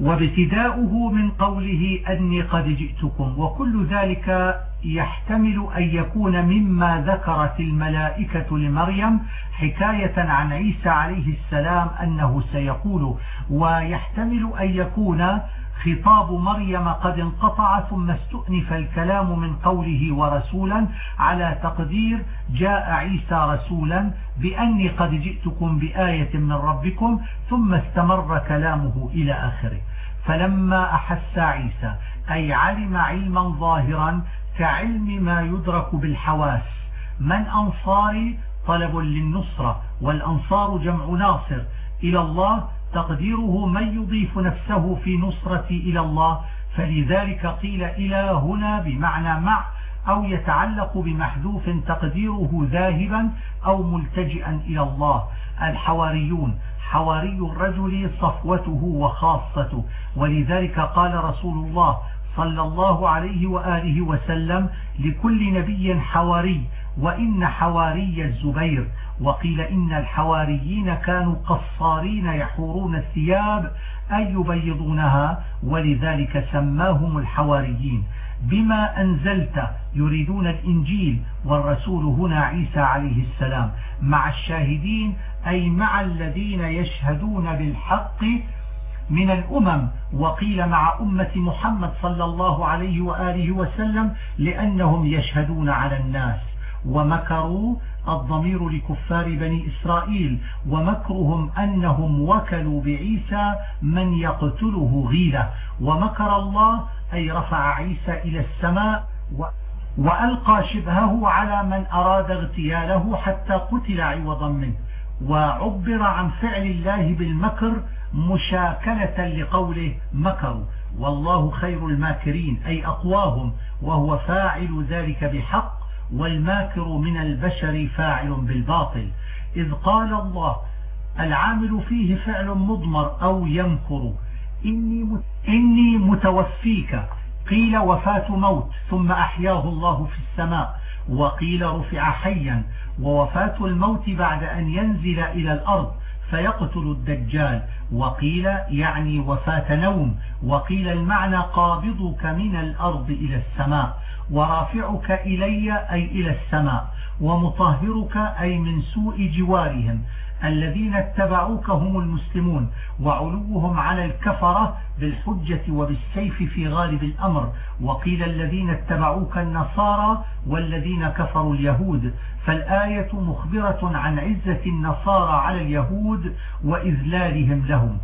وابتداؤه من قوله أني قد جئتكم. وكل ذلك يحتمل أن يكون مما ذكرت الملائكة لمريم حكاية عن عيسى عليه السلام أنه سيقول ويحتمل أن يكون خطاب مريم قد انقطع ثم استؤنف الكلام من قوله ورسولا على تقدير جاء عيسى رسولا بأني قد جئتكم بآية من ربكم ثم استمر كلامه إلى آخره. فلما أحس عيسى أي علم علما ظاهرا كعلم ما يدرك بالحواس. من أنصاري طلب للنصرة والأنصار جمع ناصر. إلى الله تقديره من يضيف نفسه في نصرة إلى الله. فلذلك قيل إلى هنا بمعنى مع أو يتعلق بمحذوف تقديره ذاهبا أو ملتجئا إلى الله. الحواريون حواري الرجل صفوته وخاصته. ولذلك قال رسول الله صلى الله عليه وآله وسلم لكل نبي حواري وإن حواري الزبير وقيل إن الحواريين كانوا قصارين يحورون الثياب أي يبيضونها ولذلك سماهم الحواريين. بما أنزلت يريدون الإنجيل والرسول هنا عيسى عليه السلام مع الشاهدين أي مع الذين يشهدون بالحق من الأمم وقيل مع أمة محمد صلى الله عليه وآله وسلم لأنهم يشهدون على الناس ومكروا الضمير لكفار بني إسرائيل ومكرهم أنهم وكلوا بعيسى من يقتله غيلة ومكر الله أي رفع عيسى إلى السماء وألقى شبهه على من أراد اغتياله حتى قتل عوضا منه وعبر عن فعل الله بالمكر مشاكلة لقوله مكروا. والله خير الماكرين أي أقواهم وهو فاعل ذلك بحق والماكر من البشر فاعل بالباطل. إذ قال الله العامل فيه فعل مضمر أو يمكر. إني, إني متوفيك. قيل وفاة موت ثم أحياه الله في السماء. وقيل رفع حيا. ووفاة الموت بعد أن ينزل إلى الأرض. فيقتل الدجال. وقيل يعني وفاة نوم. وقيل المعنى قابضك من الأرض إلى السماء. ورافعك إلي أي إلى السماء. ومطهرك أي من سوء جوارهم. الذين اتبعوك هم المسلمون وعلوهم على الكفرة بالحجة وبالسيف في غالب الأمر. وقيل الذين اتبعوك النصارى والذين كفروا اليهود. فالآية مخبرة عن عزة النصارى على اليهود وإذلالهم لهم.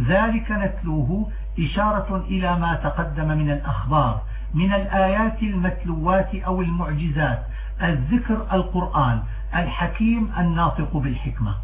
ذلك نتلوه إشارة إلى ما تقدم من الأخبار من الآيات المتلوات أو المعجزات الذكر القرآن. الحكيم الناطق بالحكمة.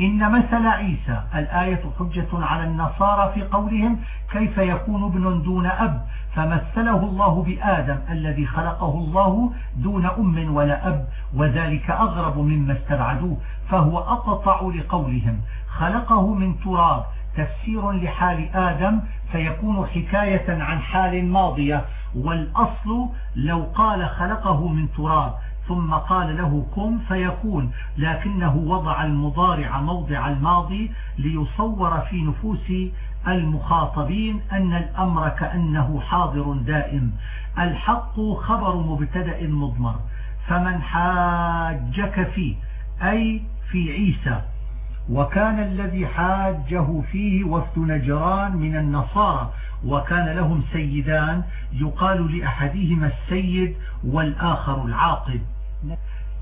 إن مثل عيسى الآية حجة على النصارى في قولهم كيف يكون ابن دون أب؟ فمثله الله بآدم الذي خلقه الله دون أم ولا أب وذلك أغرب مما استبعدوه فهو أقطع لقولهم. خلقه من تراب تفسير لحال آدم فيكون حكاية عن حال ماضية والأصل لو قال خلقه من تراب. ثم قال له كن فيكون لكنه وضع المضارع موضع الماضي ليصور في نفوس المخاطبين أن الأمر كأنه حاضر دائم. الحق خبر مبتدأ مضمر. فمن حاجك فيه أي في عيسى وكان الذي حاجة فيه وفد نجران من النصارى وكان لهم سيدان يقال لأحدهما السيد والآخر العاقب.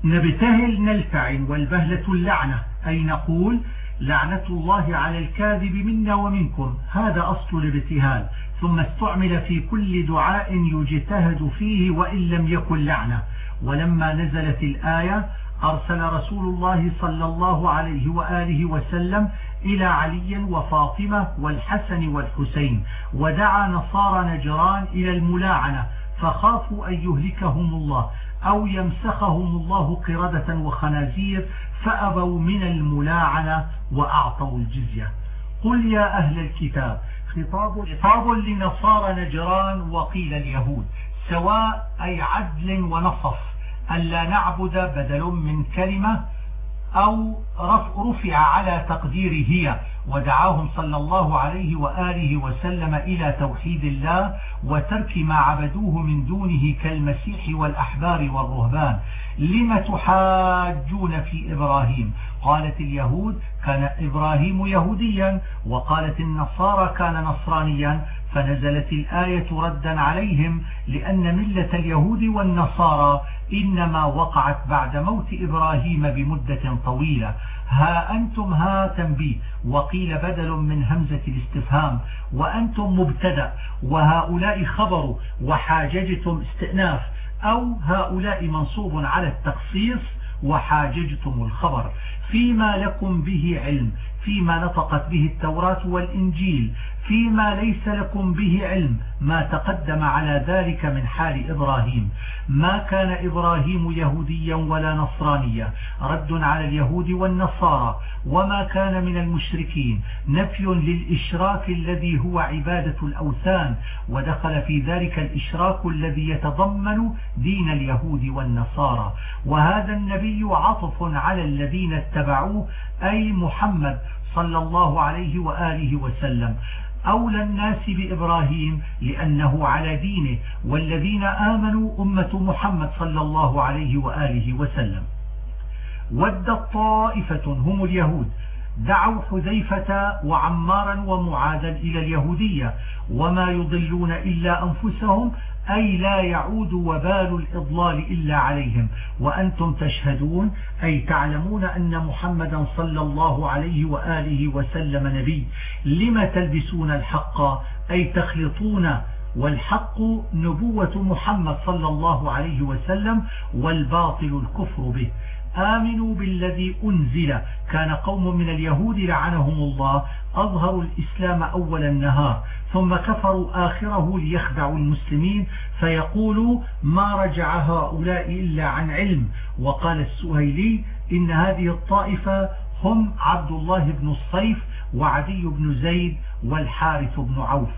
نبتهل نلتعن والبهلة اللعنة أي نقول لعنة الله على الكاذب منا ومنكم هذا أصل الابتهال. ثم استعمل في كل دعاء يجتهد فيه وإن لم يكن لعنة. ولما نزلت الآية أرسل رسول الله صلى الله عليه وآله وسلم إلى علي وفاطمة والحسن والحسين ودعا نصارى نجران إلى الملاعنة فخافوا أن يهلكهم الله. أو يمسخهم الله قردة وخنازير فأبوا من الملاعنة وأعطوا الجزية. قل يا أهل الكتاب خطاب, خطاب لنصارى نجران وقيل اليهود سواء أي عدل ونصف ألا نعبد بدل من كلمة أو رفع على تقدير هي ودعاهم صلى الله عليه وآله وسلم إلى توحيد الله وترك ما عبدوه من دونه كالمسيح والأحبار والرهبان. لم تحاجون في إبراهيم؟ قالت اليهود كان إبراهيم يهوديا وقالت النصارى كان نصرانيا. فنزلت الآية ردا عليهم لأن ملة اليهود والنصارى إنما وقعت بعد موت إبراهيم بمدة طويلة. ها أنتم ها تنبيه. وقيل بدل من همزة الاستفهام. وأنتم مبتدأ. وهؤلاء خبر وحاججتم استئناف. أو هؤلاء منصوب على التخصيص. وحاججتم الخبر. فيما لكم به علم. فيما نطقت به التوراة والإنجيل. فيما ليس لكم به علم ما تقدم على ذلك من حال إبراهيم. ما كان إبراهيم يهوديا ولا نصرانيا. رد على اليهود والنصارى. وما كان من المشركين. نفي للإشراك الذي هو عبادة الأوثان. ودخل في ذلك الإشراك الذي يتضمن دين اليهود والنصارى. وهذا النبي عطف على الذين اتبعوه أي محمد صلى الله عليه وآله وسلم. أولى الناس بإبراهيم لأنه على دينه والذين آمنوا أمة محمد صلى الله عليه وآله وسلم. ود الطائفة هم اليهود. دعوا حذيفة وعمارا ومعاذا إلى اليهودية وما يضلون إلا أنفسهم أي لا يعود وبال الإضلال إلا عليهم. وأنتم تشهدون أي تعلمون أن محمدا صلى الله عليه وآله وسلم نبي. لما تلبسون الحق؟ أي تخلطون؟ والحق نبوة محمد صلى الله عليه وسلم والباطل الكفر به. آمنوا بالذي أنزل. كان قوم من اليهود لعنهم الله أظهروا الإسلام أول النهار ثم كفروا آخره ليخدعوا المسلمين فيقولوا ما رجع هؤلاء إلا عن علم. وقال السهيلي إن هذه الطائفة هم عبد الله بن الصيف وعدي بن زيد والحارث بن عوف.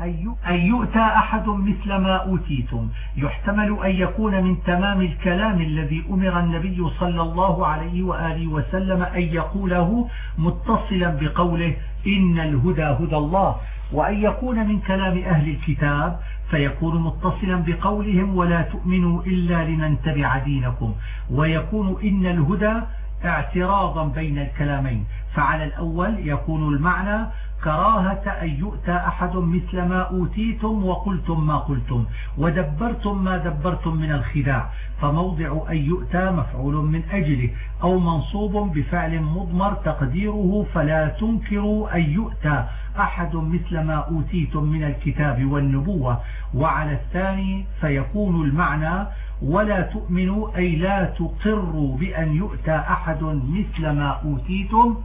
أن يؤتى أحد مثل ما أوتيتم. يحتمل أن يكون من تمام الكلام الذي أمر النبي صلى الله عليه وآله وسلم أن يقوله متصلا بقوله إن الهدى هدى الله وأن يكون من كلام أهل الكتاب فيكون متصلا بقولهم ولا تؤمنوا إلا لمن تبع دينكم ويكون إن الهدى اعتراضا بين الكلامين فعلى الأول يكون المعنى كراهة أن يؤتى أحد مثل ما أوتيتم وقلتم ما قلتم ودبرتم ما دبرتم من الخداع فموضع أن يؤتى مفعول من أجله أو منصوب بفعل مضمر تقديره فلا تنكروا أن يؤتى أحد مثل ما أوتيتم من الكتاب والنبوة. وعلى الثاني فيكون المعنى ولا تؤمنوا أي لا تقروا بأن يؤتى أحد مثل ما أوتيتم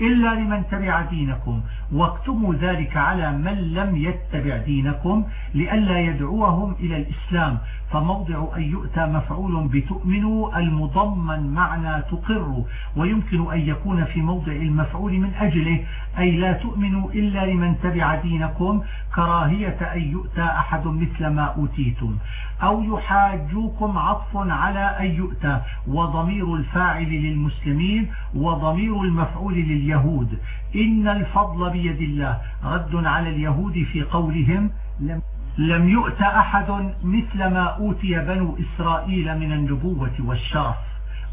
إلا لمن تبع دينكم. واكتموا ذلك على من لم يتبع دينكم لئلا يدعوهم إلى الإسلام. فموضع أن يؤتى مفعول بتؤمنوا المضمن معنى تقر. ويمكن أن يكون في موضع المفعول من أجله أي لا تؤمنوا إلا لمن تبع دينكم كراهية أن يؤتى أحد مثل ما أوتيتم. أو يحاجوكم عطف على أن يؤتى. وضمير الفاعل للمسلمين وضمير المفعول لليهود. إن الفضل بيد الله. رد على اليهود في قولهم لم لم يؤت أحد مثل ما أوتي بنو إسرائيل من النبوة والشرف.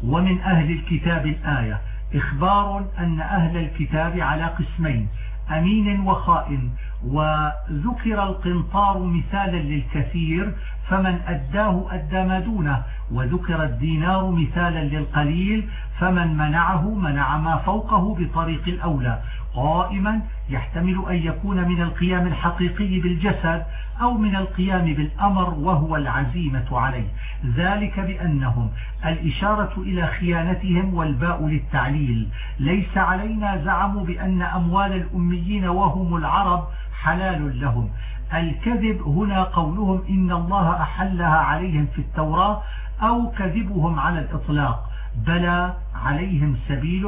ومن أهل الكتاب الآية. إخبار أن أهل الكتاب على قسمين أمين وخائن. وذكر القنطار مثالا للكثير فمن أداه أدى ما دونه. وذكر الدينار مثالا للقليل فمن منعه منع ما فوقه بطريق الأولى. قائما يحتمل أن يكون من القيام الحقيقي بالجسد أو من القيام بالأمر وهو العزيمة عليه. ذلك بأنهم الإشارة إلى خيانتهم والباء للتعليل. ليس علينا زعم بأن أموال الأميين وهم العرب حلال لهم. الكذب هنا قولهم إن الله أحلها عليهم في التوراة أو كذبهم على الإطلاق. بلى عليهم سبيل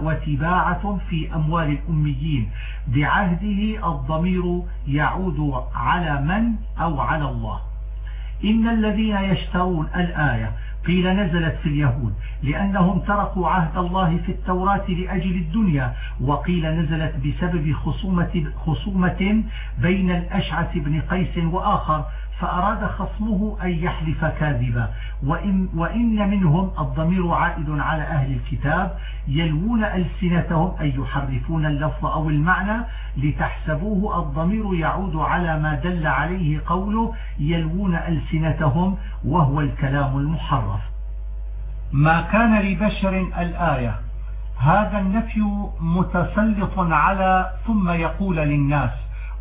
وتباعة في أموال الأميين. بعهده الضمير يعود على من أو على الله. إن الذين يشترون الآية قيل نزلت في اليهود لأنهم تركوا عهد الله في التوراة لأجل الدنيا وقيل نزلت بسبب خصومة, خصومة بين الأشعث بن قيس وآخر فأراد خصمه أن يحلف كاذبا. وإن, وإن منهم الضمير عائد على أهل الكتاب يلوون ألسنتهم أي يحرفون اللفظ أو المعنى لتحسبوه الضمير يعود على ما دل عليه قوله يلوون ألسنتهم وهو الكلام المحرف. ما كان لبشر الآية هذا النفي متسلط على ثم يقول للناس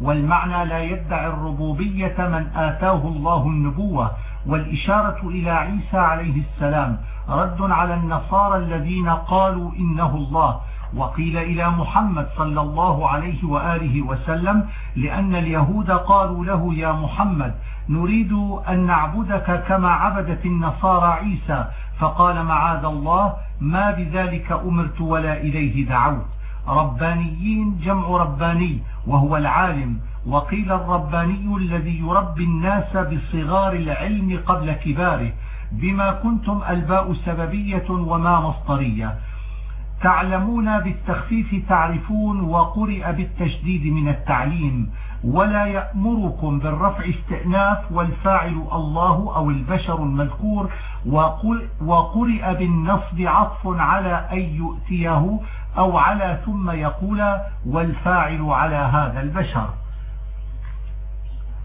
والمعنى لا يدعي الربوبية من آتاه الله النبوة والإشارة إلى عيسى عليه السلام رد على النصارى الذين قالوا إنه الله وقيل إلى محمد صلى الله عليه وآله وسلم لأن اليهود قالوا له يا محمد نريد أن نعبدك كما عبدت النصارى عيسى فقال معاذ الله ما بذلك أمرت ولا إليه دعوت. ربانيين جمع رباني وهو العالم. وقيل الرباني الذي يربي الناس بصغار العلم قبل كباره. بما كنتم ألباء سببية وما مصدرية. تعلمون بالتخفيف تعرفون وقرئ بالتشديد من التعليم. ولا يأمركم بالرفع استئناف والفاعل الله أو البشر المذكور. وقرئ بالنصب عطف على أن يؤتيه أو على ثم يقول والفاعل على هذا البشر.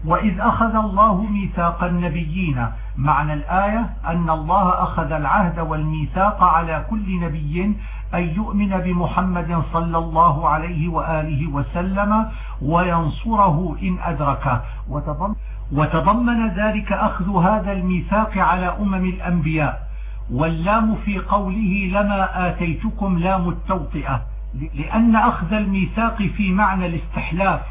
وإذ أخذ الله ميثاق النبيين معنى الآية أن الله أخذ العهد والميثاق على كل نبي أن يؤمن بمحمد صلى الله عليه وآله وسلم وينصره إن أدركه. وتضمن ذلك أخذ هذا الميثاق على أمم الأنبياء. واللام في قوله لما آتيتكم لام التوطئة لأن أخذ الميثاق في معنى الاستحلاف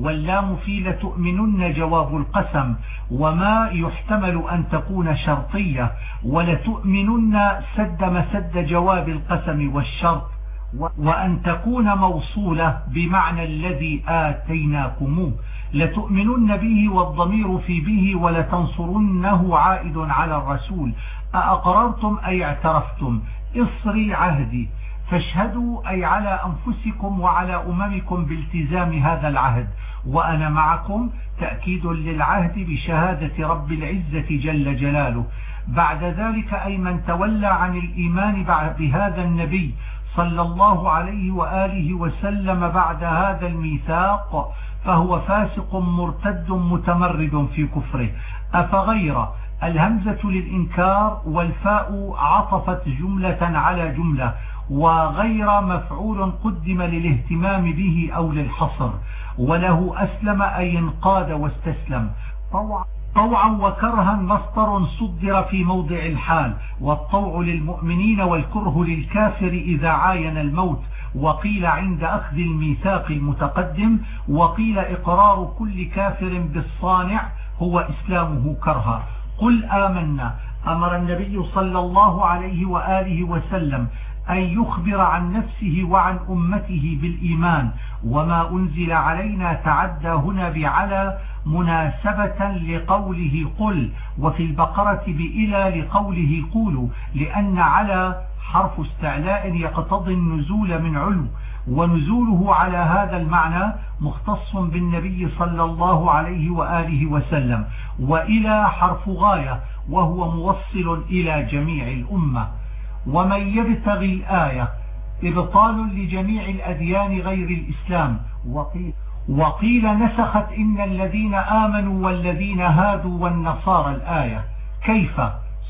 واللام في لتؤمنن جواب القسم وما يحتمل أن تكون شرطية ولتؤمنن سد مسد جواب القسم والشرط وأن تكون موصولة بمعنى الذي آتيناكموه. لتؤمنن به والضمير في به ولتنصرنه عائد على الرسول. أأقررتم أي اعترفتم؟ اصري عهدي. فاشهدوا أي على أنفسكم وعلى أممكم بالتزام هذا العهد. وأنا معكم تأكيد للعهد بشهادة رب العزة جل جلاله. بعد ذلك أي من تولى عن الإيمان بهذا النبي صلى الله عليه وآله وسلم بعد هذا الميثاق فهو فاسق مرتد متمرد في كفره. أفغير الهمزة للإنكار والفاء عطفت جملة على جملة وغير مفعول قدم للاهتمام به أو للحصر وله أسلم أي انقاد واستسلم. طوعا وكرها مصدر صدر في موضع الحال والطوع للمؤمنين والكره للكافر إذا عاين الموت وقيل عند أخذ الميثاق المتقدم وقيل إقرار كل كافر بالصانع هو إسلامه كرها. قل آمنا. أمر النبي صلى الله عليه وآله وسلم أن يخبر عن نفسه وعن أمته بالإيمان وما أنزل علينا تعدى هنا بعلى مناسبة لقوله قل وفي البقرة بإلى لقوله قولوا لأن على حرف استعلاء يقتضي النزول من علو ونزوله على هذا المعنى مختص بالنبي صلى الله عليه وآله وسلم وإلى حرف غاية وهو موصل إلى جميع الأمة. ومن يبتغي الآية إبطال لجميع الأديان غير الإسلام. وقيل, وقيل نسخت إن الذين آمنوا والذين هادوا والنصارى الآية. كيف؟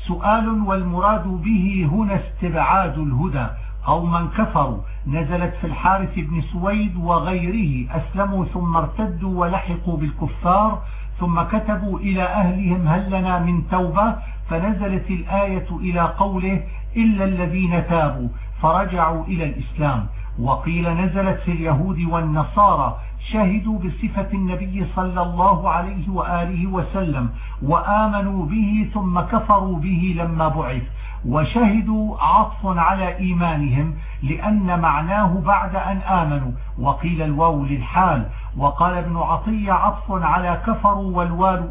سؤال والمراد به هنا استبعاد الهدى. أو من كفروا. نزلت في الحارث بن سويد وغيره. أسلموا ثم ارتدوا ولحقوا بالكفار. ثم كتبوا إلى أهلهم هل لنا من توبة؟ فنزلت الآية إلى قوله إلا الذين تابوا. فرجعوا إلى الإسلام. وقيل نزلت في اليهود والنصارى. شهدوا بصفة النبي صلى الله عليه وآله وسلم وآمنوا به ثم كفروا به لما بعث. وشهدوا عطف على إيمانهم لأن معناه بعد أن آمنوا. وقيل الواو للحال. وقال ابن عطية عطف على كفروا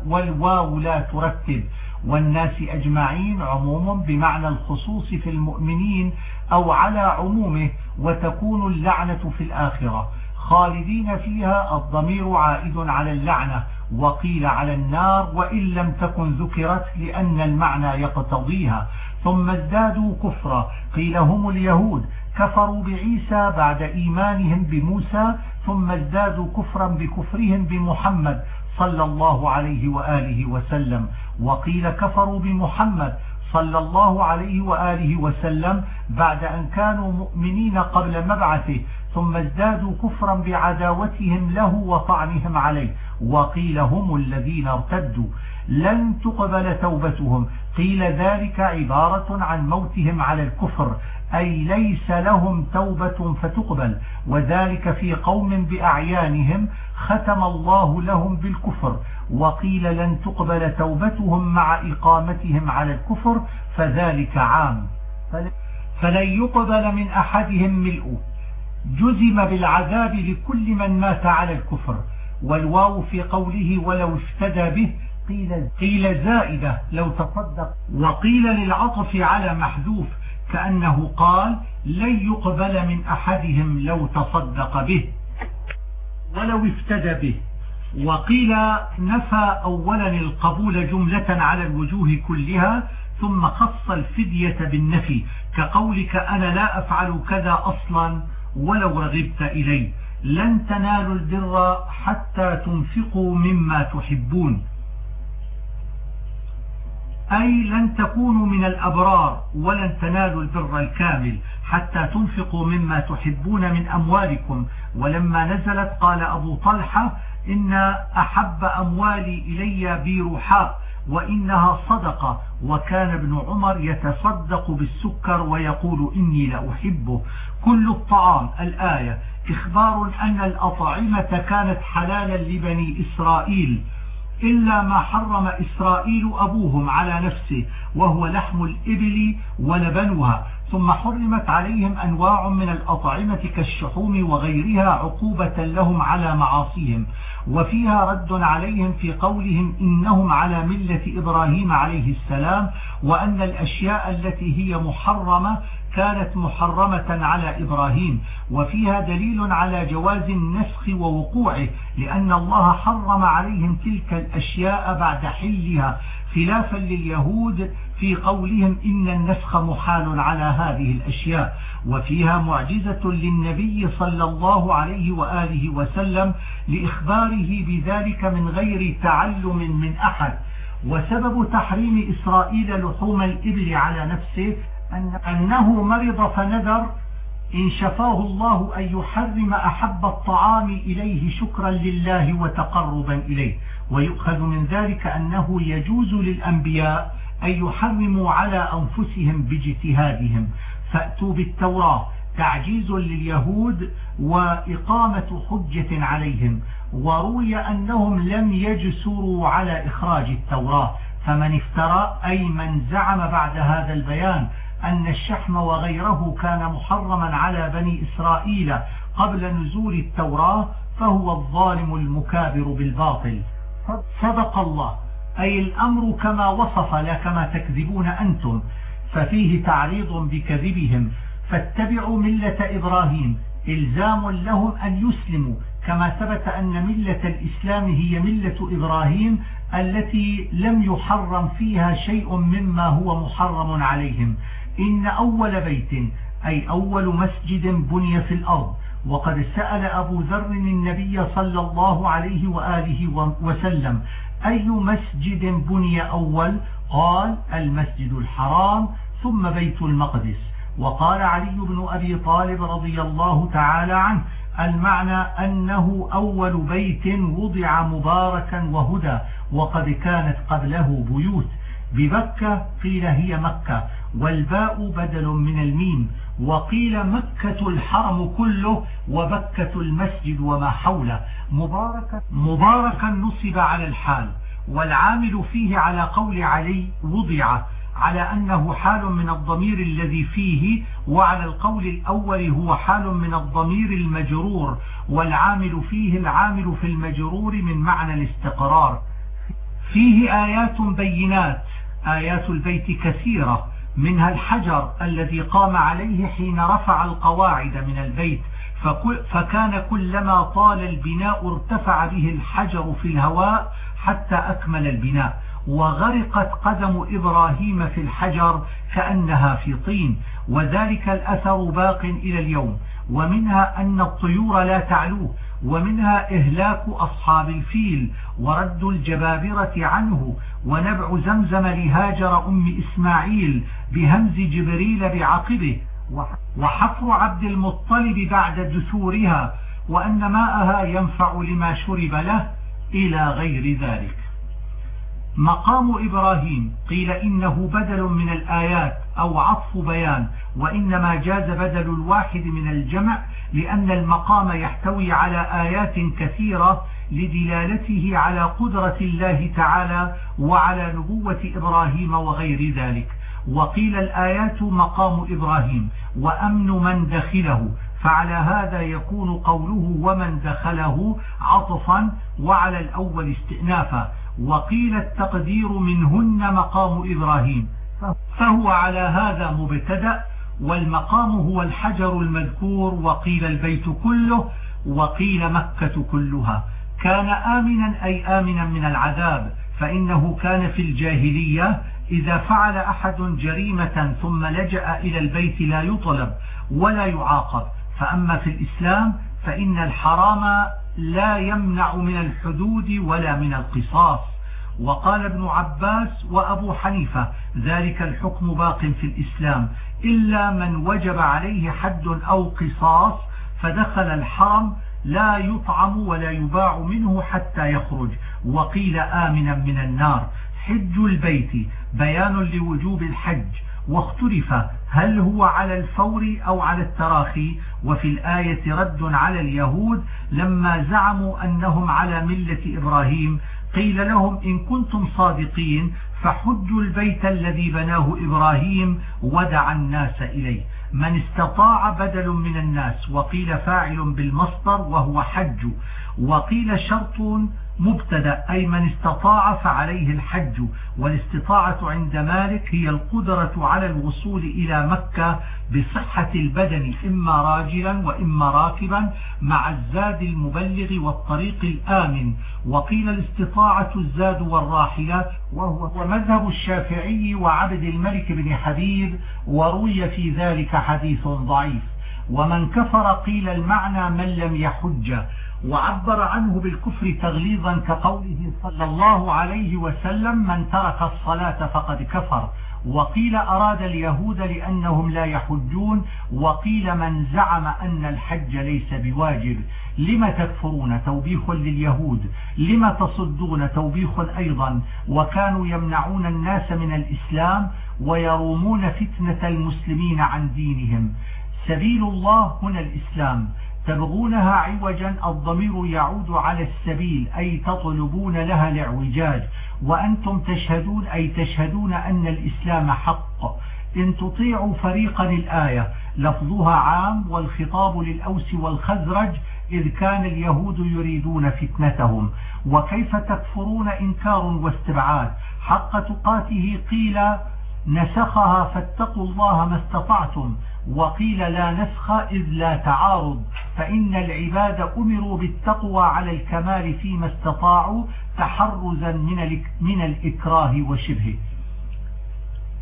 والواو لا ترتب. والناس أجمعين عموم بمعنى الخصوص في المؤمنين أو على عمومه وتكون اللعنة في الآخرة. خالدين فيها الضمير عائد على اللعنة وقيل على النار وإن لم تكن ذكرت لأن المعنى يقتضيها. ثم ازدادوا كفرا قيل هم اليهود كفروا بعيسى بعد إيمانهم بموسى ثم ازدادوا كفرا بكفرهم بمحمد صلى الله عليه وآله وسلم. وقيل كفروا بمحمد صلى الله عليه وآله وسلم بعد أن كانوا مؤمنين قبل مبعثه ثم ازدادوا كفرا بعداوتهم له وطعنهم عليه. وقيل هم الذين ارتدوا. لن تقبل توبتهم. قيل ذلك عبارة عن موتهم على الكفر. أي ليس لهم توبة فتقبل. وذلك في قوم بأعيانهم ختم الله لهم بالكفر. وقيل لن تقبل توبتهم مع إقامتهم على الكفر. فذلك عام. فلن يقبل من أحدهم ملء جزم بالعذاب لكل من مات على الكفر والواو في قوله ولو افتدى به قيل, قيل زائدة لو تصدق. وقيل للعطف على محذوف كأنه قال لن يقبل من أحدهم لو تصدق به ولو افتدى به. وقيل نفى أولا القبول جملة على الوجوه كلها ثم خص الفدية بالنفي كقولك أنا لا أفعل كذا أصلا. ولو رغبت إليه. لن تنالوا البر حتى تنفقوا مما تحبون. أي لن تكونوا من الأبرار ولن تنالوا البر الكامل حتى تنفقوا مما تحبون من أموالكم. ولما نزلت قال أبو طلحة إن أحب أموالي إلي بيرحاء وإنها صدقة. وكان ابن عمر يتصدق بالسكر ويقول إني لأحبه. كل الطعام الآية إخبار أن الأطعمة كانت حلالا لبني إسرائيل إلا ما حرم إسرائيل أبوهم على نفسه وهو لحم الإبل ولبنها. ثم حرمت عليهم أنواع من الأطعمة كالشحوم وغيرها عقوبة لهم على معاصيهم. وفيها رد عليهم في قولهم إنهم على ملة إبراهيم عليه السلام وأن الأشياء التي هي محرمة كانت محرمة على إبراهيم وفيها دليل على جواز النسخ ووقوعه لأن الله حرم عليهم تلك الأشياء بعد حلها خلافا لليهود في قولهم إن النسخ محال على هذه الأشياء. وفيها معجزة للنبي صلى الله عليه وآله وسلم لإخباره بذلك من غير تعلم من أحد. وسبب تحريم إسرائيل لحوم الإبل على نفسه أنه مرض فنذر إن شفاه الله أن يحرم أحب الطعام إليه شكرا لله وتقربا إليه. ويؤخذ من ذلك أنه يجوز للأنبياء أن يحرموا على أنفسهم باجتهادهم. فأتوا بالتوراة تعجيز لليهود وإقامة حجة عليهم. وروي أنهم لم يجسروا على إخراج التوراة. فمن افترى أي من زعم بعد هذا البيان أن الشحم وغيره كان محرما على بني إسرائيل قبل نزول التوراة فهو الظالم المكابر بالباطل. صدق الله. أي الأمر كما وصف لا كما تكذبون أنتم. ففيه تعريض بكذبهم. فاتبعوا ملة إبراهيم. إلزام لهم أن يسلموا. كما ثبت أن ملة الإسلام هي ملة إبراهيم التي لم يحرم فيها شيء مما هو محرم عليهم. إن أول بيت أي أول مسجد بني في الأرض. وقد سأل أبو ذر النبي صلى الله عليه وآله وسلم أي مسجد بني أول؟ قال المسجد الحرام ثم بيت المقدس. وقال علي بن أبي طالب رضي الله تعالى عنه المعنى أنه أول بيت وضع مباركا وهدى وقد كانت قبله بيوت. ببكة قيل هي مكة. والباء بدل من الميم. وقيل مكة الحرم كله وبكة المسجد وما حوله. مباركا, مباركا نصب على الحال. والعامل فيه على قول علي وضع. على أنه حال من الضمير الذي فيه وعلى القول الأول هو حال من الضمير المجرور. والعامل فيه العامل في المجرور من معنى الاستقرار. فيه آيات بينات. آيات البيت كثيرة. منها الحجر الذي قام عليه حين رفع القواعد من البيت فكان كلما طال البناء ارتفع به الحجر في الهواء حتى أكمل البناء. وغرقت قدم إبراهيم في الحجر كأنها في طين. وذلك الأثر باق إلى اليوم. ومنها أن الطيور لا تعلوه. ومنها إهلاك أصحاب الفيل. ورد الجبابرة عنه. ونبع زمزم لهاجر أم إسماعيل. بهمز جبريل بعقبه وحفر عبد المطلب بعد دثورها وأن ماءها ينفع لما شرب له إلى غير ذلك. مقام إبراهيم قيل إنه بدل من الآيات أو عطف بيان وإنما جاز بدل الواحد من الجمع لأن المقام يحتوي على آيات كثيرة لدلالته على قدرة الله تعالى وعلى نبوة إبراهيم وغير ذلك. وقيل الآيات مقام إبراهيم وأمن من دخله فعلى هذا يكون قوله ومن دخله عطفا وعلى الأول استئنافا وقيل التقدير منهن مقام إبراهيم. فهو على هذا مبتدأ والمقام هو الحجر المذكور وقيل البيت كله وقيل مكة كلها. كان آمنا أي آمنا من العذاب فإنه كان في الجاهلية إذا فعل أحد جريمة ثم لجأ إلى البيت لا يطلب ولا يعاقب. فأما في الإسلام فإن الحرام لا يمنع من الحدود ولا من القصاص. وقال ابن عباس وأبو حنيفة ذلك الحكم باق في الإسلام. إلا من وجب عليه حد أو قصاص فدخل الحرم لا يطعم ولا يباع منه حتى يخرج. وقيل آمنا من النار. حج البيت بيان لوجوب الحج. واختلف هل هو على الفور أو على التراخي. وفي الآية رد على اليهود لما زعموا أنهم على ملة إبراهيم قيل لهم إن كنتم صادقين فحجوا البيت الذي بناه إبراهيم ودع الناس إليه. من استطاع بدل من الناس وقيل فاعل بالمصدر وهو حج. وقيل شرط مبتدا أي من استطاع فعليه الحج والاستطاعة عند مالك هي القدرة على الوصول إلى مكة بصحة البدن إما راجلا وإما راكبا مع الزاد المبلغ والطريق الآمن. وقيل الاستطاعة الزاد والراحلة وهو مذهب الشافعي وعبد الملك بن حبيب وروي في ذلك حديث ضعيف. ومن كفر قيل المعنى من لم يحج. وعبر عنه بالكفر تغليظا كقوله صلى الله عليه وسلم من ترك الصلاة فقد كفر وقيل أراد اليهود لأنهم لا يحجون وقيل من زعم أن الحج ليس بواجب لم تكفرون توبيخ لليهود؟ لم تصدون توبيخ أيضا؟ وكانوا يمنعون الناس من الإسلام ويرومون فتنة المسلمين عن دينهم. سبيل الله هنا الإسلام. تبغونها عوجا الضمير يعود على السبيل أي تطلبون لها الاعوجاج. وأنتم تشهدون أي تشهدون أن الإسلام حق. إن تطيعوا فريقا الآية. لفظها عام والخطاب للأوس والخزرج إذ كان اليهود يريدون فتنتهم. وكيف تكفرون إنكار واستبعاد؟ حق تقاته قيل نسخها فاتقوا الله ما استطعتم وقيل لا نسخ إذ لا تعارض فإن العباد أمروا بالتقوى على الكمال فيما استطاعوا تحرزا من, الإكراه وشبهه.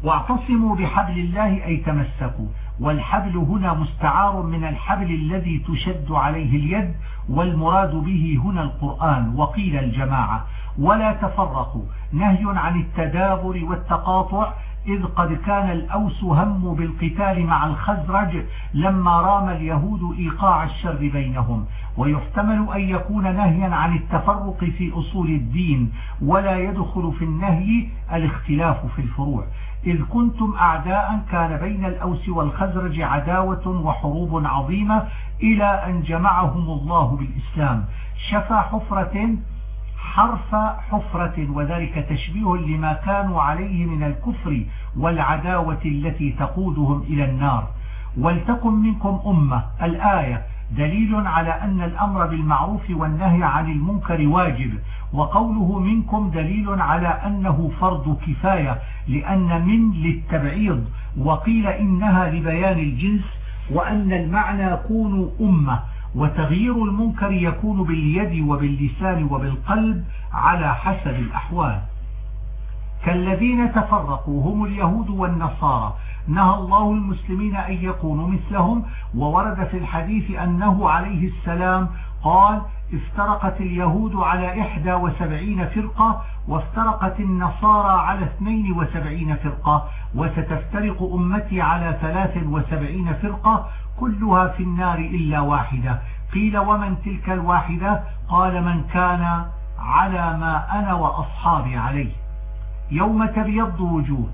واعتصموا بحبل الله أي تمسكوا والحبل هنا مستعار من الحبل الذي تشد عليه اليد والمراد به هنا القرآن وقيل الجماعة. ولا تفرقوا نهي عن التدابر والتقاطع إذ قد كان الأوس هم بالقتال مع الخزرج لما رام اليهود إيقاع الشر بينهم. ويحتمل أن يكون نهيا عن التفرق في أصول الدين ولا يدخل في النهي الاختلاف في الفروع. إذ كنتم أعداء كان بين الأوس والخزرج عداوة وحروب عظيمة إلى أن جمعهم الله بالإسلام. شفى حفرة حرف حفرة وذلك تشبيه لما كانوا عليه من الكفر والعداوة التي تقودهم إلى النار. ولتكن منكم أمة. الآية دليل على أن الأمر بالمعروف والنهي عن المنكر واجب وقوله منكم دليل على أنه فرض كفاية لأن من للتبعيض وقيل إنها لبيان الجنس وأن المعنى كونوا أمة. وتغيير المنكر يكون باليد وباللسان وبالقلب على حسب الأحوال. كالذين تفرقوا هم اليهود والنصارى. نهى الله المسلمين أن يكونوا مثلهم وورد في الحديث أنه عليه السلام قال افترقت اليهود على إحدى وسبعين فرقة وافترقت النصارى على اثنين وسبعين فرقة وستفترق أمتي على ثلاث وسبعين فرقة كلها في النار إلا واحدة. قيل ومن تلك الواحدة؟ قال من كان على ما أنا وأصحابي عليه. يوم تبيض وجوه.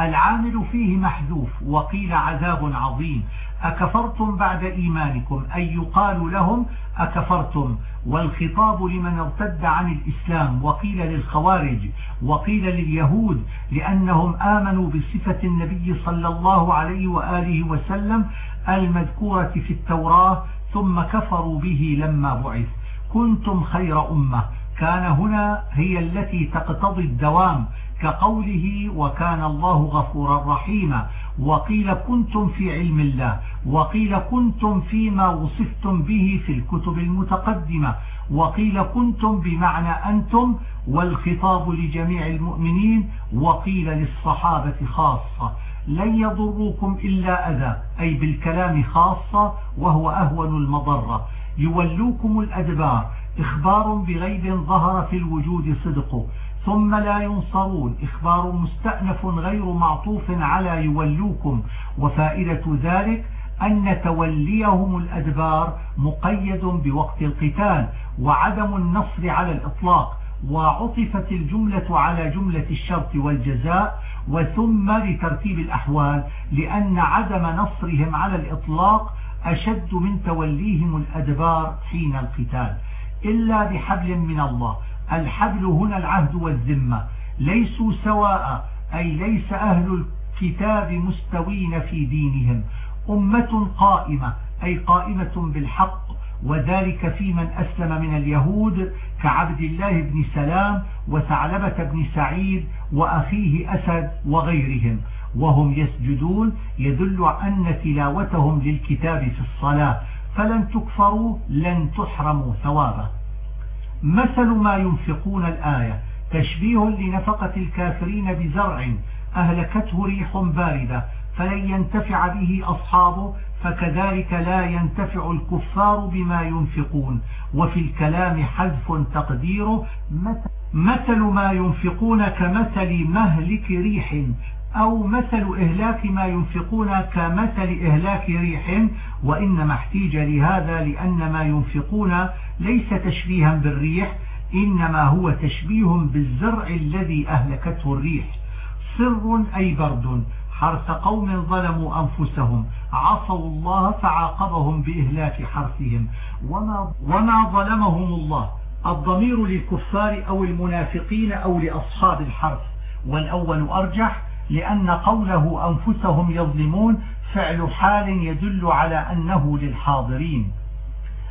العامل فيه محذوف وقيل عذاب عظيم. أكفرتم بعد إيمانكم أي يقال لهم أكفرتم والخطاب لمن ارتد عن الإسلام وقيل للخوارج وقيل لليهود لأنهم آمنوا بصفة النبي صلى الله عليه وآله وسلم المذكورة في التوراة ثم كفروا به لما بعث. كنتم خير أمة. كان هنا هي التي تقتضي الدوام كقوله وكان الله غفورا رحيما. وقيل كنتم في علم الله وقيل كنتم فيما وصفتم به في الكتب المتقدمة وقيل كنتم بمعنى أنتم والخطاب لجميع المؤمنين وقيل للصحابة خاصة. لن يضروكم إلا أذى أي بالكلام خاصة وهو أهون المضرة. يولوكم الأدبار إخبار بغيب ظهر في الوجود صدقه ثم لا ينصرون. إخبار مستأنف غير معطوف على يولوكم. وفائدة ذلك أن توليهم الأدبار مقيد بوقت القتال وعدم النصر على الإطلاق. وعطفت الجملة على جملة الشرط والجزاء. وثم لترتيب الأحوال لأن عدم نصرهم على الإطلاق أشد من توليهم الأدبار حين القتال. إلا بحبل من الله. الحبل هنا العهد والذمة ليسوا سواء أي ليس أهل الكتاب مستوين في دينهم. أمة قائمة أي قائمة بالحق وذلك في من أسلم من اليهود كعبد الله بن سلام وثعلبة بن سعيد وأخيه أسد وغيرهم. وهم يسجدون يدل أن تلاوتهم للكتاب في الصلاة. فلن تكفروا لن تحرموا ثوابه. مثل ما ينفقون الآية تشبيه لنفقة الكافرين بزرع أهلكته ريح باردة فلن ينتفع به أصحابه فكذلك لا ينتفع الكفار بما ينفقون. وفي الكلام حذف تقديره مثل ما ينفقون كمثل مهلك ريح أو مثل إهلاك ما ينفقون كمثل إهلاك ريح وإنما احتيج لهذا لأن ما ينفقون ليس تشبيها بالريح إنما هو تشبيه بالزرع الذي أهلكته الريح. سر أي برد؟ حرث قوم ظلموا أنفسهم عصوا الله فعاقبهم بإهلاك حرثهم. وما, وما ظلمهم الله؟ الضمير للكفار أو المنافقين أو لأصحاب الحرث. والأول أرجح لأن قوله أنفسهم يظلمون فعل حال يدل على أنه للحاضرين.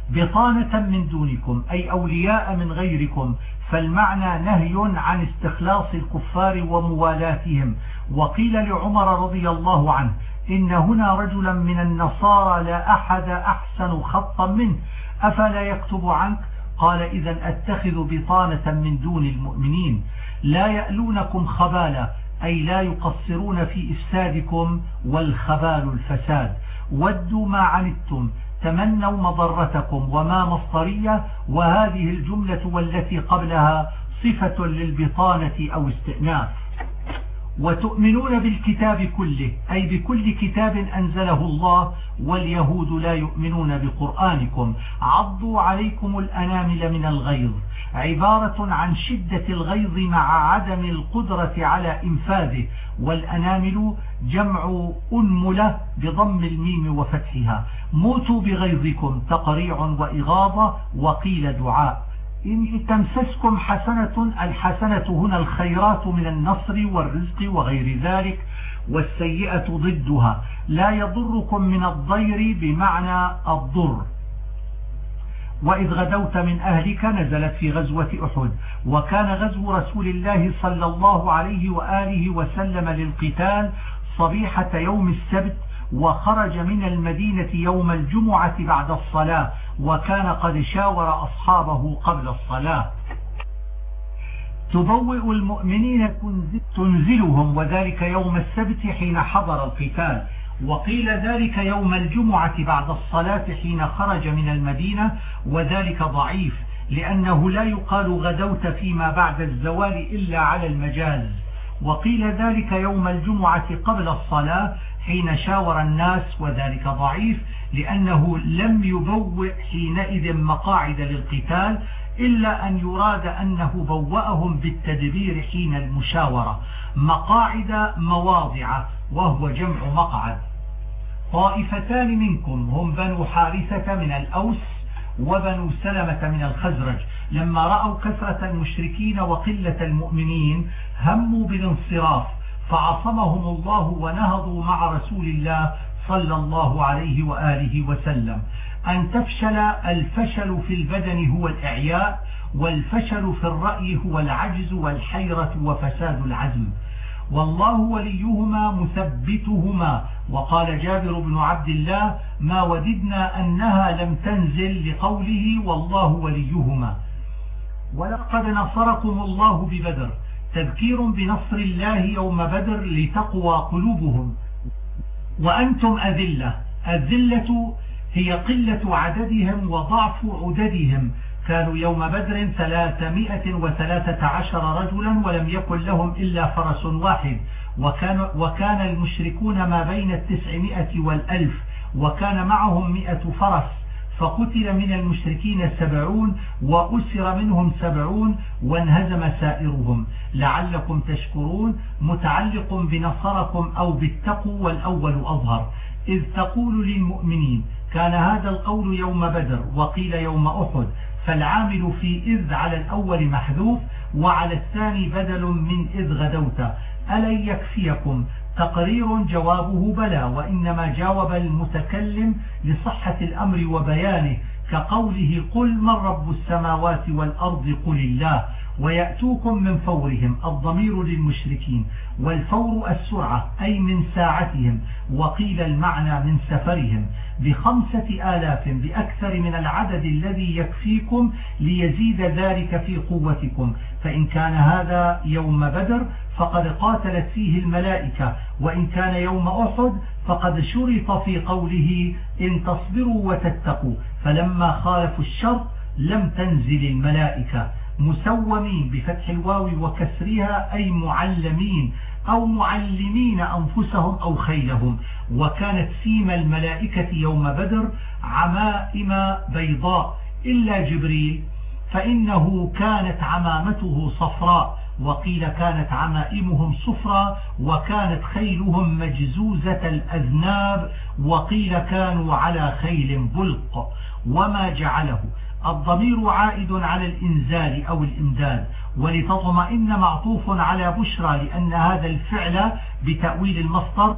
بطانة من دونكم أي أولياء من غيركم فالمعنى نهي عن استخلاص الكفار وموالاتهم. وقيل لعمر رضي الله عنه إن هنا رجلا من النصارى لا أحد أحسن خطا منه. أفلا يكتب عنك؟ قال إذا أتخذ بطانة من دون المؤمنين. لا يألونكم خبالا أي لا يقصرون في إفسادكم والخبال الفساد. ودوا ما عنتم تمنوا مضرتكم وما مصطرية وهذه الجملة والتي قبلها صفة للبطانة أو استئناف. وتؤمنون بالكتاب كله أي بكل كتاب أنزله الله واليهود لا يؤمنون بقرآنكم. عضوا عليكم الأنامل من الغيظ. عبارة عن شدة الغيظ مع عدم القدرة على إنفاذه والأنامل جمع أنملة بضم الميم وفتحها. موتوا بغيظكم تقريع وإغاظة وقيل دعاء. إن تمسسكم حسنة الحسنة هنا الخيرات من النصر والرزق وغير ذلك والسيئة ضدها. لا يضركم من الضير بمعنى الضر. وإذ غدوت من أهلك نزلت في غزوة أحد وكان غزو رسول الله صلى الله عليه وآله وسلم للقتال صبيحة يوم السبت وخرج من المدينة يوم الجمعة بعد الصلاة وكان قد شاور أصحابه قبل الصلاة. تبوئ المؤمنين تنزلهم وذلك يوم السبت حين حضر القتال. وقيل ذلك يوم الجمعة بعد الصلاة حين خرج من المدينة وذلك ضعيف لأنه لا يقال غدوت فيما بعد الزوال إلا على المجاز. وقيل ذلك يوم الجمعة قبل الصلاة حين شاور الناس وذلك ضعيف لأنه لم يبوئ حينئذ مقاعد للقتال إلا أن يراد أنه بوأهم بالتدبير حين المشاورة. مقاعد مواضع وهو جمع مقعد. طائفتان منكم هم بنو حارثة من الأوس وبنو سلمة من الخزرج. لما رأوا كثرة المشركين وقلة المؤمنين هموا بالانصراف فعصمهم الله ونهضوا مع رسول الله صلى الله عليه وآله وسلم. أن تفشل الفشل في البدن هو الإعياء والفشل في الرأي هو العجز والحيرة وفساد العزم. والله وليهما مثبتهما وقال جابر بن عبد الله ما وددنا أنها لم تنزل لقوله والله وليهما. ولقد نصركم الله ببدر تذكير بنصر الله يوم بدر لتقوى قلوبهم. وأنتم أذلة الذلة هي قلة عددهم وضعف عددهم. كانوا يوم بدر ثلاثمائة وثلاثة عشر رجلا ولم يكن لهم إلا فرس واحد. وكان, وكان المشركون ما بين التسعمائة والألف وكان معهم مئة فرس فقتل من المشركين سبعون وأسر منهم سبعون وانهزم سائرهم. لعلكم تشكرون متعلق بنصركم أو بالتقو والأول أظهر. إذ تقول للمؤمنين كان هذا القول يوم بدر وقيل يوم أحد فالعامل في إذ على الأول محذوف وعلى الثاني بدل من إذ غدوت. ألن يكفيكم؟ تقرير جوابه بلى وإنما جاوب المتكلم لصحة الأمر وبيانه كقوله قل من رب السماوات والأرض قل الله. ويأتوكم من فورهم الضمير للمشركين والفور السرعة أي من ساعتهم وقيل المعنى من سفرهم. بخمسة آلاف بأكثر من العدد الذي يكفيكم ليزيد ذلك في قوتكم. فإن كان هذا يوم بدر فقد قاتلت فيه الملائكة. وإن كان يوم أحد فقد شرط في قوله إن تصبروا وتتقوا. فلما خالفوا الشرط لم تنزل الملائكة. مسومين بفتح الواو وكسرها أي معلمين أو معلمين أنفسهم أو خيلهم. وكانت سيم الملائكة يوم بدر عمائم بيضاء إلا جبريل فإنه كانت عمامته صفراء. وقيل كانت عمائمهم صفرا وكانت خيلهم مجزوزة الأذناب وقيل كانوا على خيل بلق. وما جعله الضمير عائد على الإنزال أو الإمداد ولتطمئن معطوف على بشرى لأن هذا الفعل بتأويل المصدر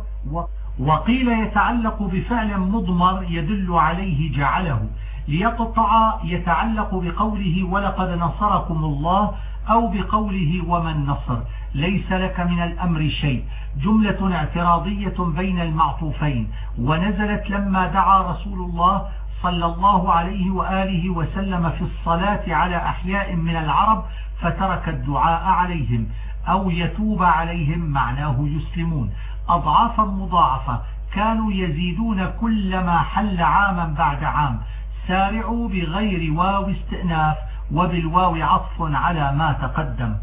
وقيل يتعلق بفعل مضمر يدل عليه جعله. ليقطع يتعلق بقوله ولقد نصركم الله أو بقوله ومن نصر ليس لك من الأمر شيء. جملة اعتراضية بين المعطوفين ونزلت لما دعا رسول الله صلى الله عليه وآله وسلم في الصلاة على أحياء من العرب فترك الدعاء عليهم أو يتوب عليهم معناه يسلمون. أضعافا مضاعفة. كانوا يزيدون كلما حل عاما بعد عام. سارعوا بغير واو استئناف وبالواو عطف على ما تقدم.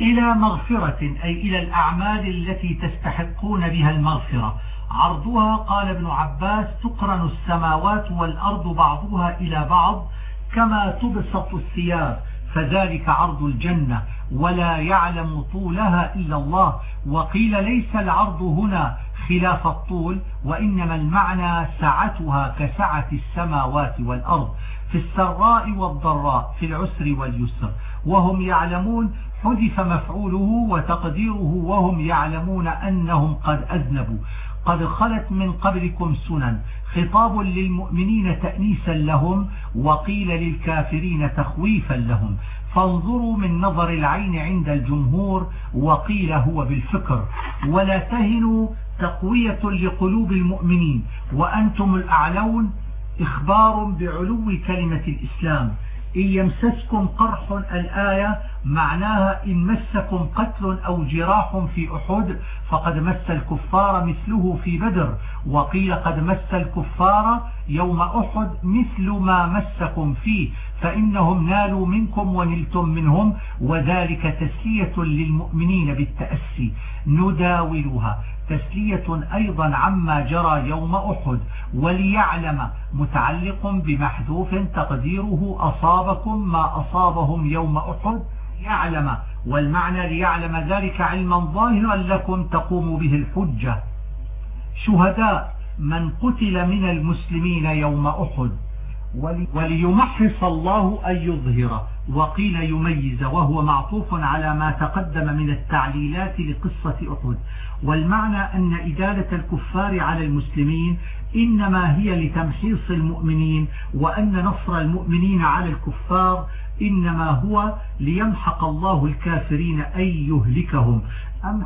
إلى مغفرة أي إلى الأعمال التي تستحقون بها المغفرة. عرضها قال ابن عباس تقرن السماوات والأرض بعضها إلى بعض كما تبسط الثياب فذلك عرض الجنة ولا يعلم طولها إلا الله. وقيل ليس العرض هنا خلاف الطول وإنما المعنى سعتها كسعة السماوات والأرض في السراء والضراء في العسر واليسر. وهم يعلمون حذف مفعوله وتقديره وهم يعلمون أنهم قد أذنبوا. قد خلت من قبلكم سنن. خطاب للمؤمنين تأنيسا لهم وقيل للكافرين تخويفا لهم. فانظروا من نظر العين عند الجمهور وقيل هو بالفكر. ولا تهنوا تقوية لقلوب المؤمنين. وأنتم الأعلون إخبار بعلو كلمة الإسلام. إن يمسسكم قرح الآية معناها إن مسكم قتل أو جراح في أحد فقد مس الكفار مثله في بدر وقيل قد مس الكفار يوم أحد مثل ما مسكم فيه فإنهم نالوا منكم ونلتم منهم وذلك تسلية للمؤمنين بالتأسي. نداولها. تسلية أيضا عما جرى يوم أحد وليعلم متعلق بمحذوف تقديره أصابكم ما أصابهم يوم أحد. يعلم والمعنى ليعلم ذلك علما ظاهرا لكم تقوم به الحجة. شهداء من قتل من المسلمين يوم أحد وليمحص الله أن يظهر وقيل يميز وهو معطوف على ما تقدم من التعليلات لقصة أحد. والمعنى أن إدالة الكفار على المسلمين إنما هي لتمحيص المؤمنين وأن نصر المؤمنين على الكفار إنما هو ليمحق الله الكافرين أي يهلكهم. أم,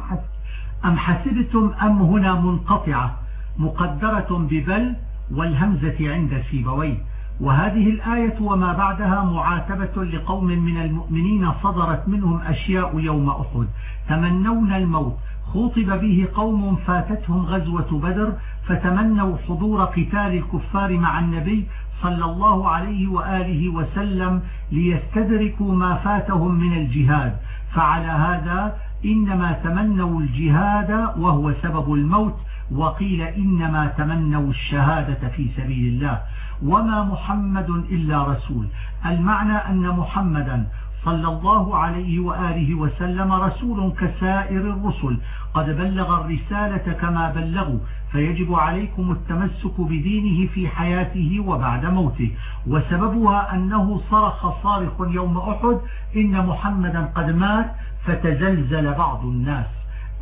أم حسبتم أم هنا منقطعة مقدرة ببل والهمزة عند سيبويه وهذه الآية وما بعدها معاتبة لقوم من المؤمنين صدرت منهم أشياء يوم أحد. تمنون الموت. خوطب به قوم فاتتهم غزوة بدر فتمنوا حضور قتال الكفار مع النبي صلى الله عليه وآله وسلم ليستدركوا ما فاتهم من الجهاد. فعلى هذا إنما تمنوا الجهاد وهو سبب الموت وقيل إنما تمنوا الشهادة في سبيل الله. وما محمد إلا رسول. المعنى أن محمدا صلى الله عليه وآله وسلم رسول كسائر الرسل. قد بلغ الرسالة كما بلغوا. فيجب عليكم التمسك بدينه في حياته وبعد موته. وسببها أنه صرخ صارخ يوم أحد إن محمدا قد مات فتزلزل بعض الناس.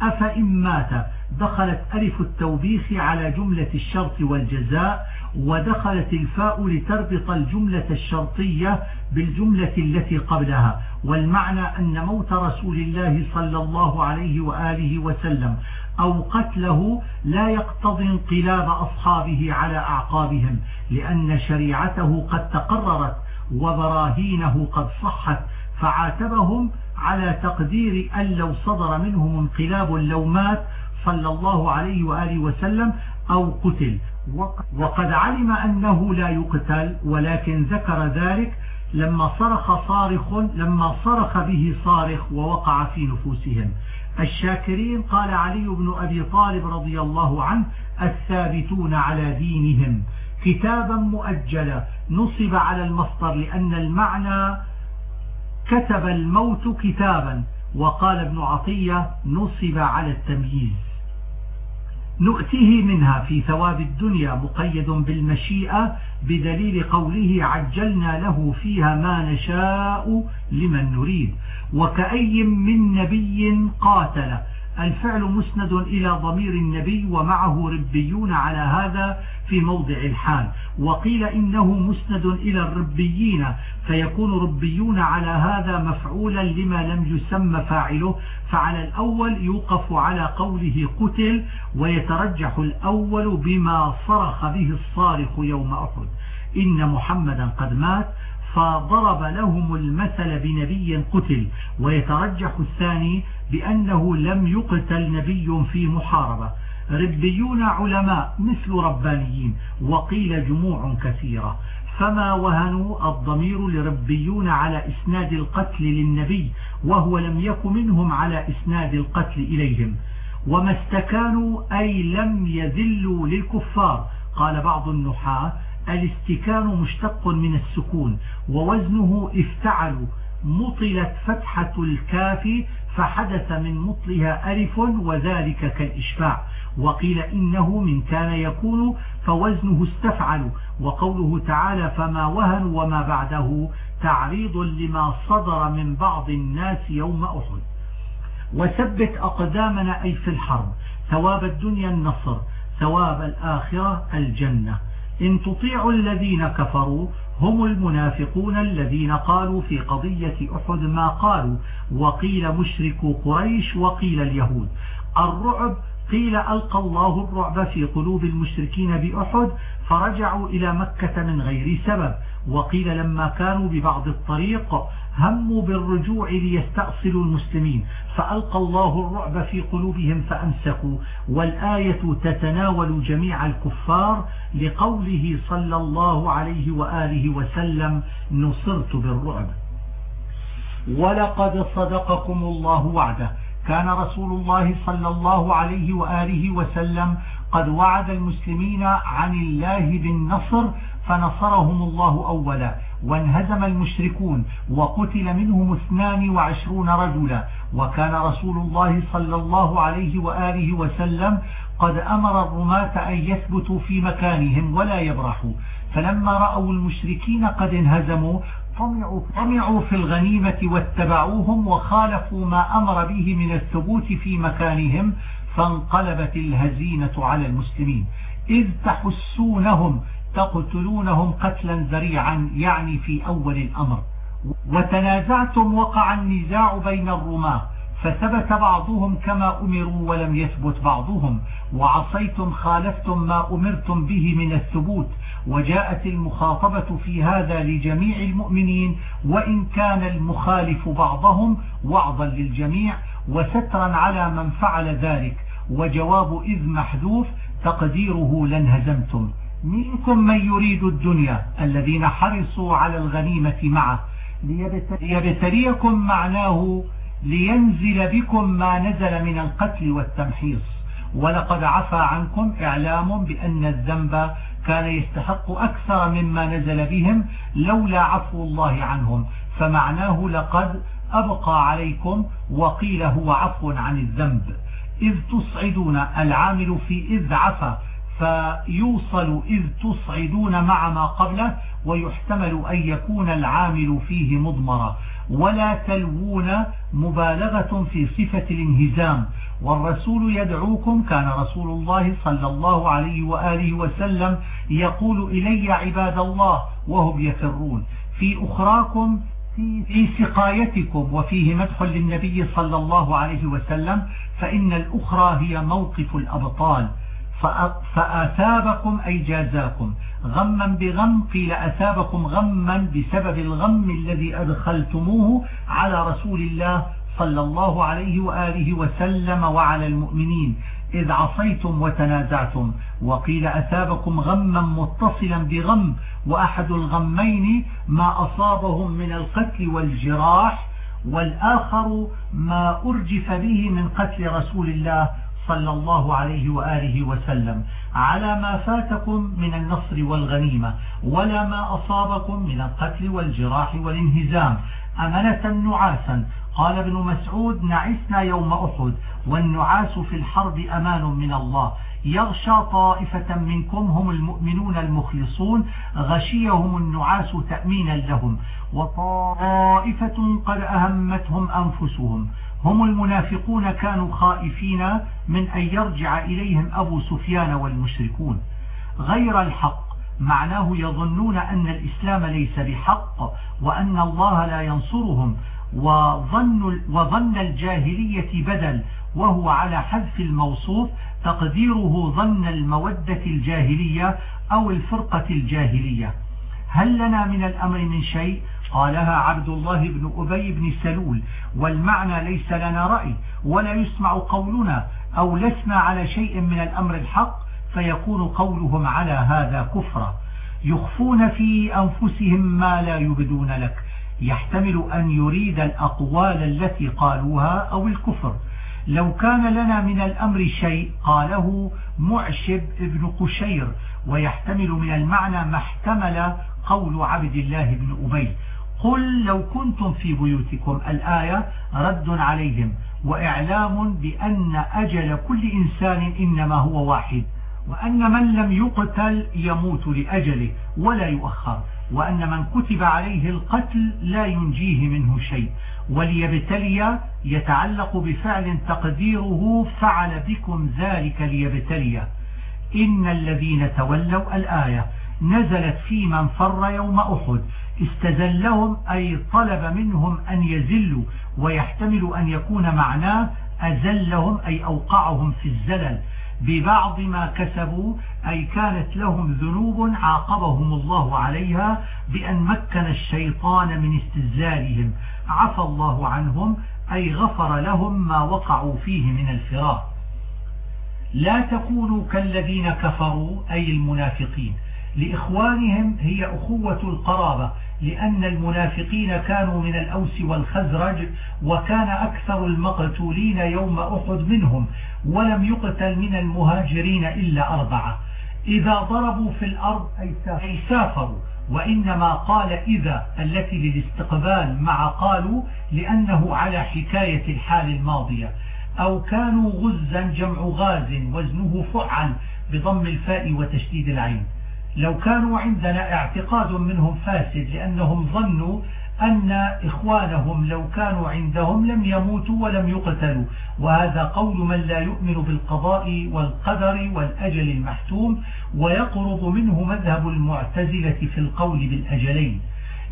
أفإن مات دخلت ألف التوبيخ على جملة الشرط والجزاء ودخلت الفاء لتربط الجملة الشرطية بالجملة التي قبلها. والمعنى أن موت رسول الله صلى الله عليه وآله وسلم أو قتله لا يقتضي انقلاب أصحابه على أعقابهم لأن شريعته قد تقررت وبراهينه قد صحت فعاتبهم على تقدير أن لو صدر منهم انقلاب لو مات صلى الله عليه وآله وسلم أو قتل. وقد علم أنه لا يقتل ولكن ذكر ذلك لما صرخ صارخ لما صرخ به صارخ ووقع في نفوسهم. الشاكرين قال علي بن أبي طالب رضي الله عنه الثابتون على دينهم كتابا مؤجلا. نصب على المصدر لأن المعنى كتب الموت كتابا. وقال ابن عطية نصب على التمييز. نؤتيه منها في ثواب الدنيا مقيد بالمشيئة بدليل قوله عجلنا له فيها ما نشاء لمن نريد. وكأي من نبي قاتل الفعل مسند إلى ضمير النبي ومعه ربيون على هذا في موضع الحال. وقيل إنه مسند إلى الربيين فيكون ربيون على هذا مفعولا لما لم يسمى فاعله. فعلى الأول يوقف على قوله قتل ويترجح الأول بما صرخ به الصارخ يوم أحد. إن محمدا قد مات فضرب لهم المثل بنبي قتل. ويترجح الثاني بأنه لم يقتل نبي في محاربة. ربيون علماء مثل ربانيين وقيل جموع كثيرة. فما وهنوا الضمير لربيون على إسناد القتل للنبي وهو لم يك منهم على إسناد القتل إليهم. وما استكانوا أي لم يذلوا للكفار قال بعض النحاة. الاستكان مشتق من السكون ووزنه افتعلوا. مطلت فتحة الكاف فحدث من مطلها ألف وذلك كالإشفاع وقيل إنه من كان يكون فوزنه استفعل وقوله تعالى فما وهن وما بعده تعريض لما صدر من بعض الناس يوم أحد. وثبت أقدامنا أي في الحرب ثواب الدنيا النصر ثواب الآخرة الجنة. إن تطيعوا الذين كفروا هم المنافقون الذين قالوا في قضية أحد ما قالوا وقيل مشركو قريش وقيل اليهود. الرعب قيل ألقى الله الرعب في قلوب المشركين بأحد فرجعوا إلى مكة من غير سبب. وقيل لما كانوا ببعض الطريق هموا بالرجوع ليستأصلوا المسلمين. فألقى الله الرعب في قلوبهم فأمسكوا. والآية تتناول جميع الكفار لقوله صلى الله عليه وآله وسلم نصرت بالرعب. ولقد صدقكم الله وعده. كان رسول الله صلى الله عليه وآله وسلم قد وعد المسلمين عن الله بالنصر فنصرهم الله أولا وانهزم المشركون وقتل منهم اثنان وعشرون رجلا وكان رسول الله صلى الله عليه وآله وسلم قد أمر الرماة أن يثبتوا في مكانهم ولا يبرحوا فلما رأوا المشركين قد انهزموا طمعوا, في الغنيمة واتبعوهم وخالفوا ما أمر به من الثبوت في مكانهم فانقلبت الهزيمة على المسلمين. إذ تحسونهم تقتلونهم قتلا ذريعا يعني في أول الأمر. وتنازعتم وقع النزاع بين الرماة. فثبت بعضهم كما أمروا ولم يثبت بعضهم وعصيتم خالفتم ما أمرتم به من الثبوت وجاءت المخاطبة في هذا لجميع المؤمنين وإن كان المخالف بعضهم وعظا للجميع وسترا على من فعل ذلك وجواب إذ محذوف تقديره لانهزمتم منكم من يريد الدنيا الذين حرصوا على الغنيمة معه ليبتليكم معناه لينزل بكم ما نزل من القتل والتمحيص. ولقد عفى عنكم إعلام بأن الذنب كان يستحق أكثر مما نزل بهم لولا عفو الله عنهم. فمعناه لقد أبقى عليكم وقيل هو عفو عن الذنب. إذ تصعدون العامل في إذ عفى فيوصل إذ تصعدون مع ما قبله ويحتمل أن يكون العامل فيه مضمرا ولا تلوون مبالغة في صفة الانهزام. والرسول يدعوكم كان رسول الله صلى الله عليه وآله وسلم يقول إلي عباد الله وهم يفرون. في أخراكم في سقايتكم وفيه مدح للنبي صلى الله عليه وسلم فإن الأخرى هي موقف الأبطال. فأثابكم أي جازاكم. غما بغم قيل أثابكم غما بسبب الغم الذي أدخلتموه على رسول الله صلى الله عليه وآله وسلم وعلى المؤمنين. إذ عصيتم وتنازعتم وقيل أثابكم غما متصلا بغم وأحد الغمين ما أصابهم من القتل والجراح والآخر ما أرجف به من قتل رسول الله صلى الله عليه وآله وسلم على ما فاتكم من النصر والغنيمة ولا ما أصابكم من القتل والجراح والانهزام. أمنة نعاسا. قال ابن مسعود نعسنا يوم أحد والنعاس في الحرب أمان من الله. يغشى طائفة منكم هم المؤمنون المخلصون غشيهم النعاس تأمينا لهم. وطائفة قد أهمتهم أنفسهم. هم المنافقون كانوا خائفين من أن يرجع إليهم أبو سفيان والمشركون. غير الحق معناه يظنون أن الإسلام ليس بحق وأن الله لا ينصرهم وظن, وظن الجاهلية بدل وهو على حذف الموصوف تقديره ظن المودة الجاهلية أو الفرقة الجاهلية. هل لنا من الأمر من شيء؟ قالها عبد الله بن أبي بن سلول والمعنى ليس لنا رأي ولا يسمع قولنا أو لسنا على شيء من الأمر الحق فيكون قولهم على هذا كفرا يخفون في أنفسهم ما لا يبدون لك. يحتمل أن يريد الأقوال التي قالوها أو الكفر. لو كان لنا من الأمر شيء قاله معشب ابن قشير ويحتمل من المعنى ما احتمل قول عبد الله بن أبي. قل لو كنتم في بيوتكم الآية رد عليهم وإعلام بأن أجل كل إنسان إنما هو واحد وأن من لم يقتل يموت لأجله ولا يؤخر وأن من كتب عليه القتل لا ينجيه منه شيء وليبتلي يتعلق بفعل تقديره فعل بكم ذلك ليبتلي إن الذين تولوا الآية نزلت في من فر يوم أحد استزلهم أي طلب منهم أن يزلوا ويحتمل أن يكون معناه أزلهم أي أوقعهم في الزلل. ببعض ما كسبوا أي كانت لهم ذنوب عاقبهم الله عليها بأن مكن الشيطان من استزلالهم عفى الله عنهم أي غفر لهم ما وقعوا فيه من الفراق. لا تكونوا كالذين كفروا أي المنافقين. لإخوانهم هي أخوة القرابة لأن المنافقين كانوا من الأوس والخزرج وكان أكثر المقتولين يوم أحد منهم ولم يقتل من المهاجرين إلا أربعة. إذا ضربوا في الأرض أي سافروا وإنما قال إذا التي للاستقبال مع قالوا لأنه على حكاية الحال الماضية. أو كانوا غزا جمع غاز وزنه فعل بضم الفاء وتشديد العين. لو كانوا عندنا اعتقاد منهم فاسد لأنهم ظنوا أن إخوانهم لو كانوا عندهم لم يموتوا ولم يقتلوا. وهذا قول من لا يؤمن بالقضاء والقدر والأجل المحتوم ويقرب منه مذهب المعتزلة في القول بالأجلين.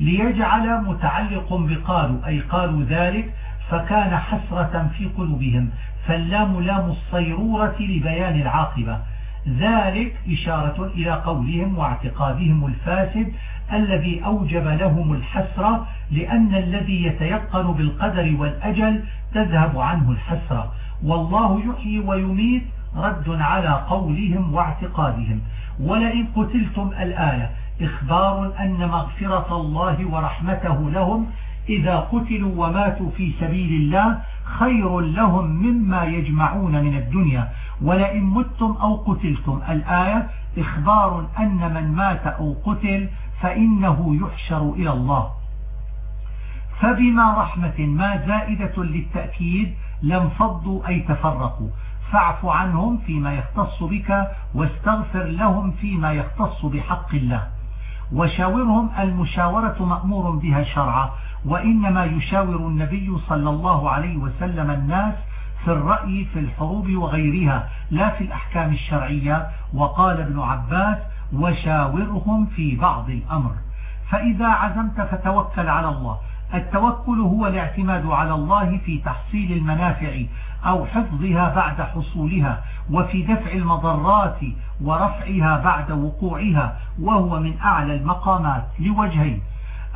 ليجعل متعلق بقالوا أي قالوا ذلك فكان حسرة في قلوبهم. فاللام لام الصيرورة لبيان العاقبة. ذلك إشارة إلى قولهم واعتقادهم الفاسد الذي أوجب لهم الحسرة لأن الذي يتيقن بالقدر والأجل تذهب عنه الحسرة. والله يحيي ويميت رد على قولهم واعتقادهم. ولئن قتلتم الآية إخبار أن مغفرة الله ورحمته لهم إذا قتلوا وماتوا في سبيل الله خير لهم مما يجمعون من الدنيا. ولئن متم أو قتلتم. الآية إخبار أن من مات أو قتل فإنه يحشر إلى الله. فبما رحمة ما زائدة للتأكيد لم فضوا أي تفرقوا. فاعف عنهم فيما يختص بك واستغفر لهم فيما يختص بحق الله. وشاورهم المشاورة مأمور بها شرعا. وإنما يشاور النبي صلى الله عليه وسلم الناس في الرأي في الحروب وغيرها لا في الأحكام الشرعية. وقال ابن عباس وشاورهم في بعض الأمر. فإذا عزمت فتوكل على الله. التوكل هو الاعتماد على الله في تحصيل المنافع أو حفظها بعد حصولها وفي دفع المضرات ورفعها بعد وقوعها وهو من أعلى المقامات لوجهين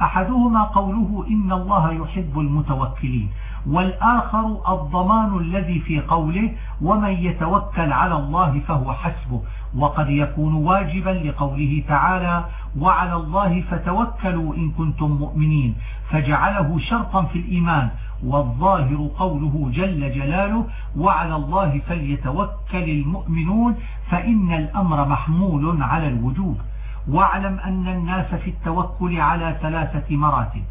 أحدهما قوله إن الله يحب المتوكلين والآخر الضمان الذي في قوله ومن يتوكل على الله فهو حسبه وقد يكون واجبا لقوله تعالى وعلى الله فتوكلوا إن كنتم مؤمنين فجعله شرطا في الإيمان والظاهر قوله جل جلاله وعلى الله فليتوكل المؤمنون فإن الأمر محمول على الوجوب. واعلم أن الناس في التوكل على ثلاثة مراتب.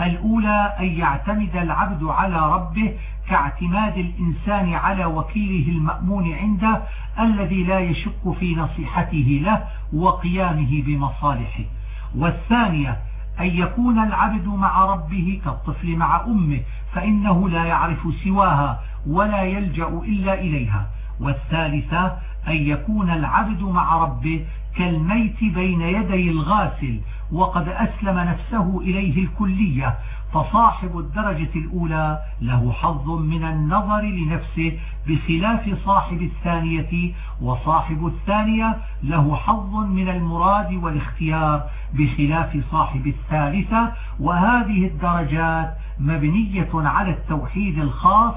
الأولى أن يعتمد العبد على ربه كاعتماد الإنسان على وكيله المأمون عنده الذي لا يشك في نصيحته له وقيامه بمصالحه. والثانية أن يكون العبد مع ربه كالطفل مع أمه فإنه لا يعرف سواها ولا يلجأ إلا إليها. والثالثة أن يكون العبد مع ربه كالميت بين يدي الغاسل وقد أسلم نفسه إليه الكلية فصاحب الدرجة الأولى له حظ من النظر لنفسه بخلاف صاحب الثانية وصاحب الثانية له حظ من المراد والاختيار بخلاف صاحب الثالثة وهذه الدرجات مبنية على التوحيد الخاص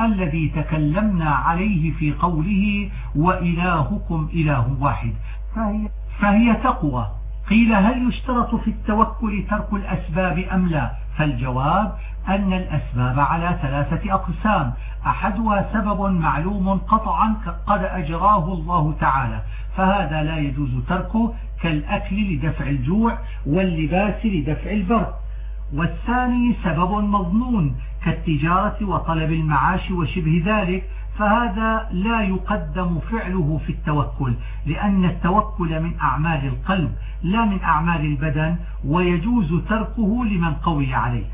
الذي تكلمنا عليه في قوله وإلهكم إله واحد فهي, فهي تقوى. قيل هل يشترط في التوكل ترك الأسباب أم لا؟ فالجواب أن الأسباب على ثلاثة أقسام. أحدها سبب معلوم قطعا قد أجراه الله تعالى فهذا لا يجوز تركه كالأكل لدفع الجوع واللباس لدفع البرد. والثاني سبب مظنون كالتجارة وطلب المعاش وشبه ذلك. فهذا لا يقدم فعله في التوكل لأن التوكل من أعمال القلب لا من أعمال البدن ويجوز تركه لمن قوي عليه.